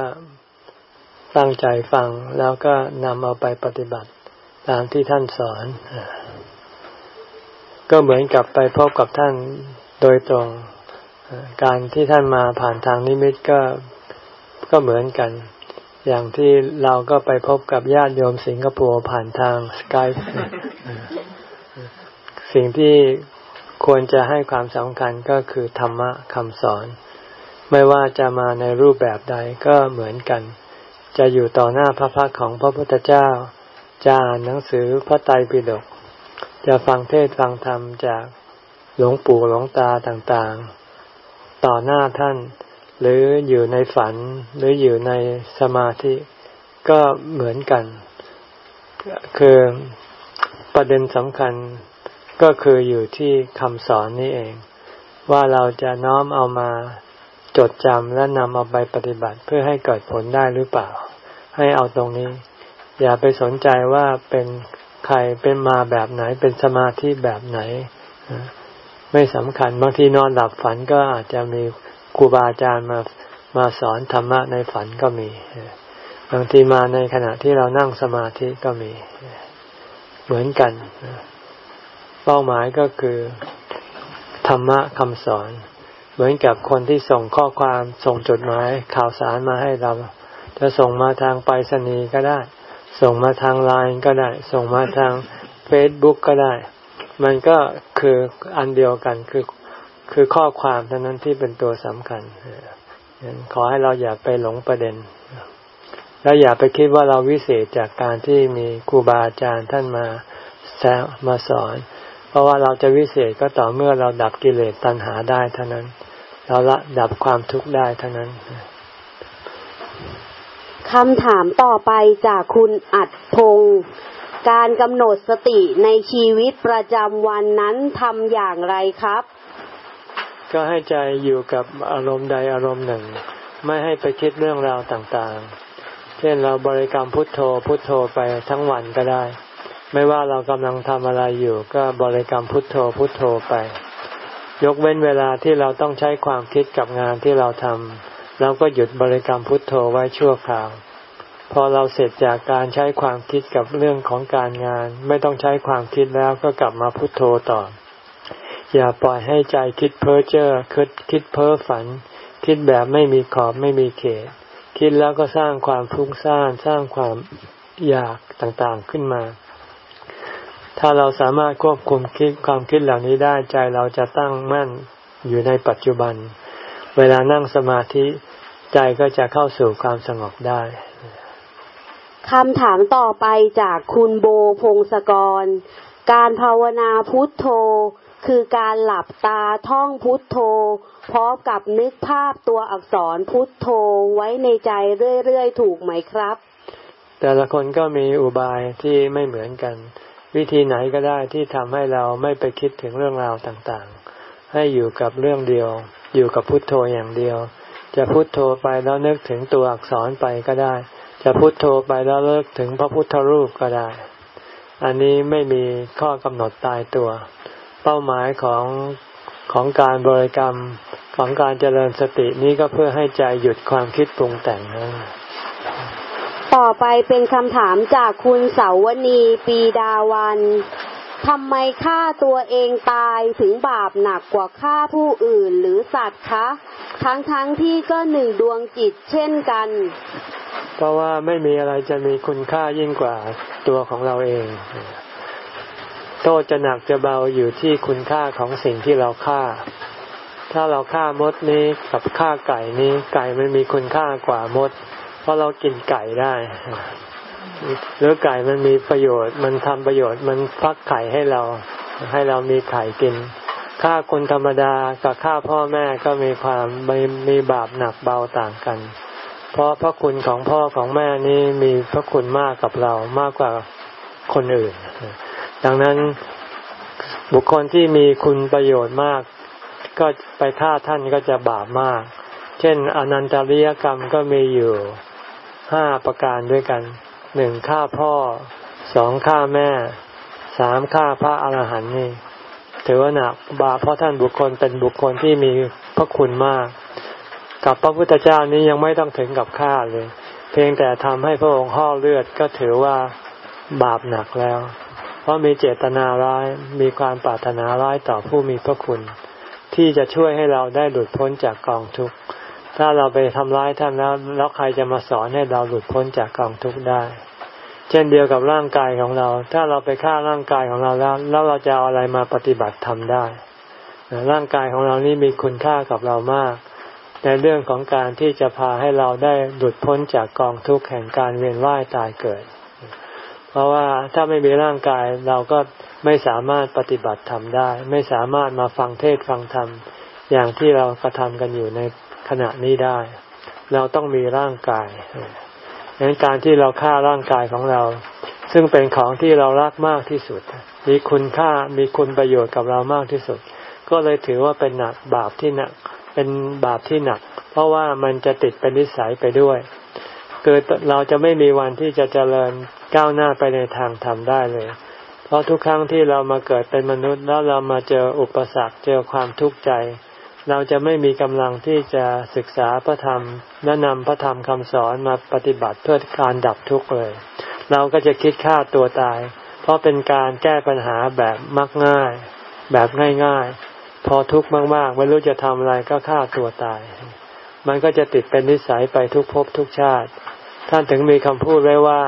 ตั้งใจฟังแล้วก็นำเอาไปปฏิบัติตามที่ท่านสอน ก็เหมือนกับไปพบกับท่านโดยตรง การที่ท่านมาผ่านทางนิมิตก็ ก็เหมือนกัน อย่างที่เราก็ไปพบกับญาติโยมสิงคโปร์ผ่านทางสกายสิ่งที่ควรจะให้ความสำคัญก็คือธรรมะคำสอน ไม่ว่าจะมาในรูปแบบใดก็เหมือนกัน จะอยู่ต่อหน้าพระพักของพระพุทธเจ้า จะอ่านหนังสือพระไตรปิฎกจะฟังเทศฟังธรรมจากหลวงปู่หลวงตาต่างๆ ต่อหน้าท่าน หรืออยู่ในฝัน หรืออยู่ในสมาธิก็เหมือนกัน คือประเด็นสำคัญก็คืออยู่ที่คำสอนนี้เอง ว่าเราจะน้อมเอามาจดจำและนำเอาไปปฏิบัติเพื่อให้เกิดผลได้หรือเปล่า ให้เอาตรงนี้ อย่าไปสนใจว่าเป็นใครเป็นมาแบบไหนเป็นสมาธิแบบไหน ไม่สำคัญบางทีนอนหลับฝันก็อาจจะมี รูบาอาจารย์มามาสอนธรรมะในฝันก็มีบางทีมาในขณะที่เรานั่งสมาธิก็มีเหมือนกัน เป้าหมายก็คือธรรมะคำสอน เหมือนกับคนที่ส่งข้อความส่งจดหมายข่าวสารมาให้เรา จะส่งมาทางไปรษณีย์ก็ได้ ส่งมาทางไลน์ก็ได้ ส่งมาทางเฟซบุ๊กก็ได้ มันก็คืออันเดียวกันคือ คือข้อความเท่านั้นที่เป็นตัวสำคัญขอให้เราอย่าไปหลงประเด็น แล้วอย่าไปคิดว่าเราวิเศษจากการที่มีครูบาอาจารย์ท่านมาแซมาสอน เพราะว่าเราจะวิเศษก็ต่อเมื่อเราดับกิเลสตัณหาได้เท่านั้น เราละดับความทุกข์ได้เท่านั้นคำถามต่อไปจากคุณอัดพงศ์การกำหนดสติในชีวิตประจำวันนั้นทำอย่างไรครับ ก็ให้ใจอยู่กับอารมณ์ใดอารมณ์หนึ่ง ไม่ให้ไปคิดเรื่องราวต่างๆ เช่นเราบริกรรมพุทโธพุทโธไปทั้งวันก็ได้ ไม่ว่าเรากำลังทำอะไรอยู่ ก็บริกรรมพุทโธพุทโธไป ยกเว้นเวลาที่เราต้องใช้ความคิดกับงานที่เราทำเราก็หยุดบริกรรมพุทโธไว้ชั่วคราว พอเราเสร็จจากการใช้ความคิดกับเรื่องของการงาน ไม่ต้องใช้ความคิดแล้วก็กลับมาพุทโธต่อ อย่าปล่อยให้ใจคิดเพ้อเจ้อคิดคิดเพ้อฝัน คิดแบบไม่มีขอบไม่มีเขต คิดแล้วก็สร้างความฟุ้งซ่านสร้างความอยากต่างๆขึ้นมา ถ้าเราสามารถควบคุมคิดความคิดเหล่านี้ได้ใจเราจะตั้งมั่นอยู่ในปัจจุบัน เวลานั่งสมาธิใจก็จะเข้าสู่ความสงบได้คำถามต่อไปจากคุณโบพงศกร การภาวนาพุทโธ คือการหลับตาท่องพุทโธพร้อมกับนึกภาพตัวอักษรพุทโธไว้ในใจเรื่อยๆ ถูกไหมครับ แต่ละคนก็มีอุบายที่ไม่เหมือนกัน วิธีไหนก็ได้ที่ทำให้เราไม่ไปคิดถึงเรื่องราวต่างๆ ให้อยู่กับเรื่องเดียว อยู่กับพุทโธอย่างเดียว จะพุทโธไปแล้วนึกถึงตัวอักษรไปก็ได้ จะพุทโธไปแล้วเลิกถึงพระพุทธรูปก็ได้ อันนี้ไม่มีข้อกำหนดตายตัว เป้าหมายของของการบริกรรมของการเจริญสตินี้ก็เพื่อให้ใจหยุดความคิดปรุงแต่งนะต่อไปเป็นคำถามจากคุณเสาวณีปีดาวันทำไมฆ่าตัวเองตายถึงบาปหนักกว่าฆ่าผู้อื่นหรือสัตว์คะ ทั้งทั้งที่ก็หนึ่งดวงจิตเช่นกัน เพราะว่าไม่มีอะไรจะมีคุณค่ายิ่งกว่าตัวของเราเอง โทษจะหนักจะเบาอยู่ที่คุณค่าของสิ่งที่เราฆ่า ถ้าเราฆ่ามดนี้กับฆ่าไก่นี้ ไก่มันมีคุณค่ากว่ามด เพราะเรากินไก่ได้หรือไก่มันมีประโยชน์ มันทำประโยชน์ มันฟักไข่ให้เรา ให้เรามีไข่กินฆ่าคนธรรมดากับฆ่าพ่อแม่ก็มีความมีมีบาปหนักเบาต่างกัน เพราะพระคุณของพ่อของแม่นี้มีพระคุณมากกับเรามากกว่าคนอื่น ดังนั้นบุคคลที่มีคุณประโยชน์มาก ก็ไปฆ่าท่านก็จะบาปมาก เช่น อนันตริยกรรมก็มีอยู่ห้าประการด้วยกันหนึ่งฆ่าพ่อสองฆ่าแม่สามฆ่าพระอรหันต์นี่ถือว่าหนักบาปเพราะท่านบุคคลเป็นบุคคลที่มีพระคุณมาก กับพระพุทธเจ้านี้ยังไม่ต้องถึงกับฆ่าเลย เพียงแต่ทำให้พระองค์ห่อเลือดก็ถือว่าบาปหนักแล้ว เพราะมีเจตนาร้ายมีความปรารถนาร้ายต่อผู้มีพระคุณ ที่จะช่วยให้เราได้หลุดพ้นจากกองทุกข์ถ้าเราไปทำร้ายท่านแล้วแล้วใครจะมาสอนให้เราหลุดพ้นจากกองทุกข์ได้ เช่นเดียวกับร่างกายของเรา ถ้าเราไปฆ่าร่างกายของเราแล้ว แล้วเราจะเอาอะไรมาปฏิบัติทำได้ ร่างกายของเรานี่มีคุณค่ากับเรามาก ในเรื่องของการที่จะพาให้เราได้หลุดพ้นจากกองทุกข์แห่งการเวียนว่ายตายเกิด เพราะว่าถ้าไม่มีร่างกายเราก็ไม่สามารถปฏิบัติธรรมได้ ไม่สามารถมาฟังเทศฟังธรรมอย่างที่เรากระทำกันอยู่ในขณะนี้ได้ เราต้องมีร่างกายดังนั้นการที่เราฆ่าร่างกายของเรา ซึ่งเป็นของที่เรารักมากที่สุด มีคุณค่ามีคุณประโยชน์กับเรามากที่สุด ก็เลยถือว่าเป็นหนักบาปที่หนัก เป็นบาปที่หนัก เพราะว่ามันจะติดเป็นนิสัยไปด้วย เกิดเราจะไม่มีวันที่จะเจริญก้าวหน้าไปในทางธรรมได้เลย เพราะทุกครั้งที่เรามาเกิดเป็นมนุษย์แล้วเรามาเจออุปสรรคเจอความทุกข์ใจ เราจะไม่มีกำลังที่จะศึกษาพระธรรมและนำพระธรรมคำสอนมาปฏิบัติเพื่อการดับทุกข์เลย เราก็จะคิดฆ่าตัวตาย เพราะเป็นการแก้ปัญหาแบบมักง่าย แบบง่ายๆ พอทุกข์มากๆไม่รู้จะทำอะไรก็ฆ่าตัวตายมันก็จะติดเป็นนิสัยไปทุกภพทุกชาติ ท่านถึงมีคำพูดไว้ว่า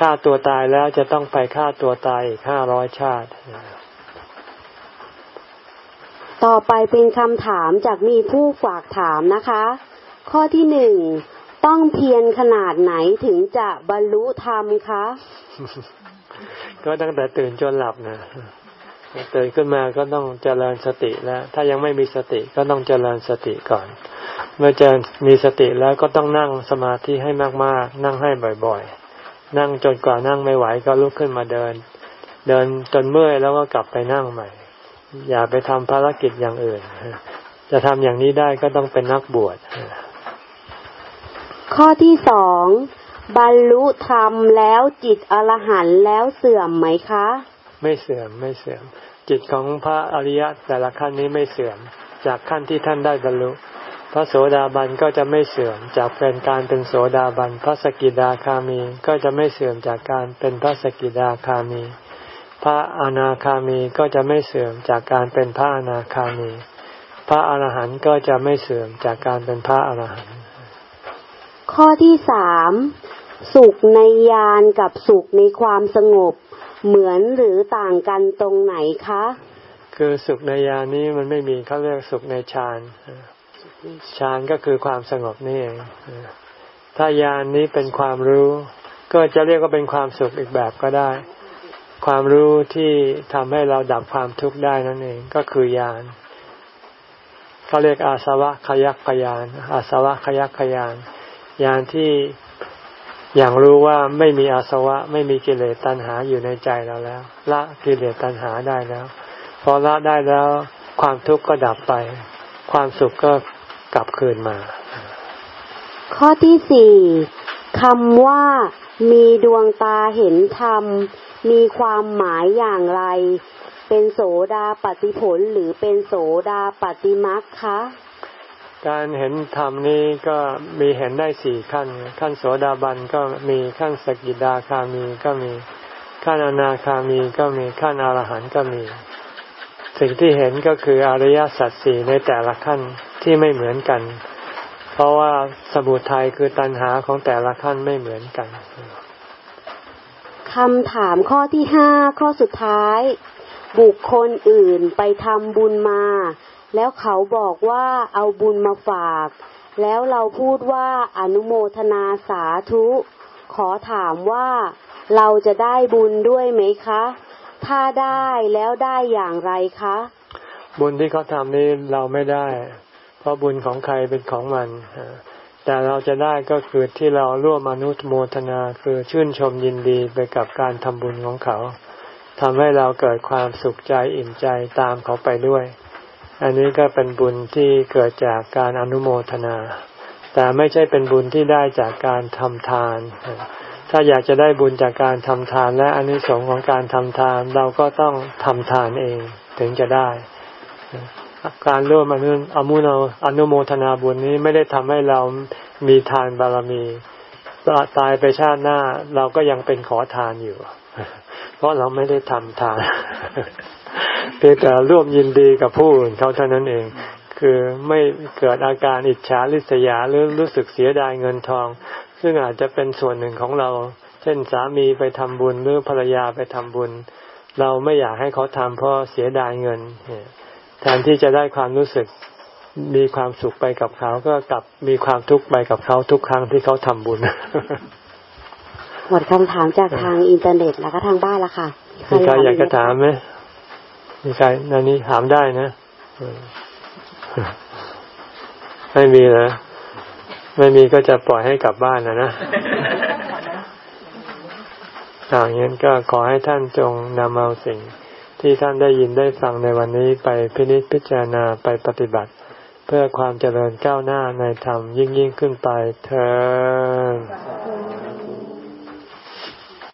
ฆ่าตัวตายแล้วจะต้องไปฆ่าตัวตายอีกห้าร้อยชาติ ต่อไปเป็นคำถามจากมีผู้ฝากถามนะคะ ข้อที่หนึ่งต้องเพียรขนาดไหนถึงจะบรรลุธรรมคะ ก็ตั้งแต่ตื่นจนหลับนะ ตื่นขึ้นมาก็ต้องเจริญสติแล้ว ถ้ายังไม่มีสติก็ต้องเจริญสติก่อน เมื่อจะมีสติแล้วก็ต้องนั่งสมาธิให้มากๆ นั่งให้บ่อยๆ นั่งจนกว่านั่งไม่ไหวก็ลุกขึ้นมาเดิน เดินจนเมื่อยแล้วก็กลับไปนั่งใหม่ อย่าไปทำภารกิจอย่างอื่น จะทำอย่างนี้ได้ก็ต้องเป็นนักบวชข้อที่สองบรรลุธรรมแล้วจิตอรหันแล้วเสื่อมไหมคะ ไม่เสื่อมไม่เสื่อม จิตของพระอริยะแต่ละขั้นนี้ไม่เสื่อม จากขั้นที่ท่านได้บรรลุ พระโสดาบันก็จะไม่เสื่อมจากเป็นการเป็นโสดาบัน พระสกิดาคามีก็จะไม่เสื่อมจากการเป็นพระสกิดาคามี พระอนาคามีก็จะไม่เสื่อมจากการเป็นพระอนาคามี พระอรหันต์ก็จะไม่เสื่อมจากการเป็นพระอรหันต์ ข้อที่สามสุขในญาณกับสุขในความสงบ เหมือนหรือต่างกันตรงไหนคะ คือสุขในญาณนี้มันไม่มีเขาเรียกสุขในฌานฌานก็คือความสงบนี่เองถ้าญานนี้เป็นความรู้ ก็จะเรียกว่าเป็นความสุขอีกแบบก็ได้ ความรู้ที่ทำให้เราดับความทุกข์ได้นั่นเองก็คือญาณเขาเรียกอาสวะขยักขยานอาสวะขยักขยานญาณที่ อย่างรู้ว่าไม่มีอาสวะ ไม่มีกิเลสตัณหาอยู่ในใจเราแล้ว ละกิเลสตัณหาได้แล้ว พอละได้แล้วความทุกข์ก็ดับไป ความสุขก็กลับคืนมา ข้อที่สี่คำว่ามีดวงตาเห็นธรรม มีความหมายอย่างไร เป็นโสดาปฏิผลหรือเป็นโสดาปฏิมักคะ การเห็นธรรมนี้ก็มีเห็นได้สี่ขั้น ขั้นโสดาบันก็มีขั้นสกิดาคามีก็มีขั้นอนาคามีก็มีขั้นอรหันต์ก็มี สิ่งที่เห็นก็คืออริยสัจสี่ในแต่ละขั้นที่ไม่เหมือนกัน เพราะว่าสมุทัยคือตัณหาของแต่ละขั้นไม่เหมือนกันคำถามข้อที่ห้าข้อสุดท้าย บุคคลอื่นไปทำบุญมา แล้วเขาบอกว่าเอาบุญมาฝาก แล้วเราพูดว่าอนุโมทนาสาธุ ขอถามว่าเราจะได้บุญด้วยไหมคะ ถ้าได้แล้วได้อย่างไรคะ บุญที่เขาทำนี้เราไม่ได้ เพราะบุญของใครเป็นของมัน แต่เราจะได้ก็คือที่เราร่วมอนุโมทนาคือชื่นชมยินดีไปกับการทำบุญของเขาทำให้เราเกิดความสุขใจอิ่มใจตามเขาไปด้วย อันนี้ก็เป็นบุญที่เกิดจากการอนุโมทนา แต่ไม่ใช่เป็นบุญที่ได้จากการทำทาน ถ้าอยากจะได้บุญจากการทำทานและอันนี้สงของการทำทานเราก็ต้องทำทานเองถึงจะได้ การร่วมอนุอมุนอนุโมทนาบุญนี้ไม่ได้ทำให้เรามีทานบารมีตายไปชาติหน้า เราก็ยังเป็นขอทานอยู่ เพราะเราไม่ได้ทำทาน เพียงแต่ร่วมยินดีกับผู้อื่นเขาเท่านั้นเอง คือไม่เกิดอาการอิจฉาริษยาหรือรู้สึกเสียดายเงินทอง ซึ่งอาจจะเป็นส่วนหนึ่งของเรา เช่นสามีไปทำบุญหรือภรรยาไปทำบุญ เราไม่อยากให้เขาทำเพราะเสียดายเงินแทนที่จะได้ความรู้สึกมีความสุขไปกับเขาก็กลับมีความทุกข์ไปกับเขาทุกครั้งที่เขาทำบุญหมดคำถามจากทางอินเทอร์เน็ตแล้วก็ทางบ้านแล้วค่ะมีใครอยากจะถามไหม มีใครนันนี้ถามได้นะไม่มีนะไม่มีก็จะปล่อยให้กลับบ้านนะนะอย่างนี้ก็ขอให้ท่านจงนำเอาสิ่ง ที่ท่านได้ยินได้ฟังในวันนี้ไปพินิจพิจารณาไปปฏิบัติ เพื่อความเจริญก้าวหน้าในธรรมยิ่งยิ่งขึ้นไปเธอ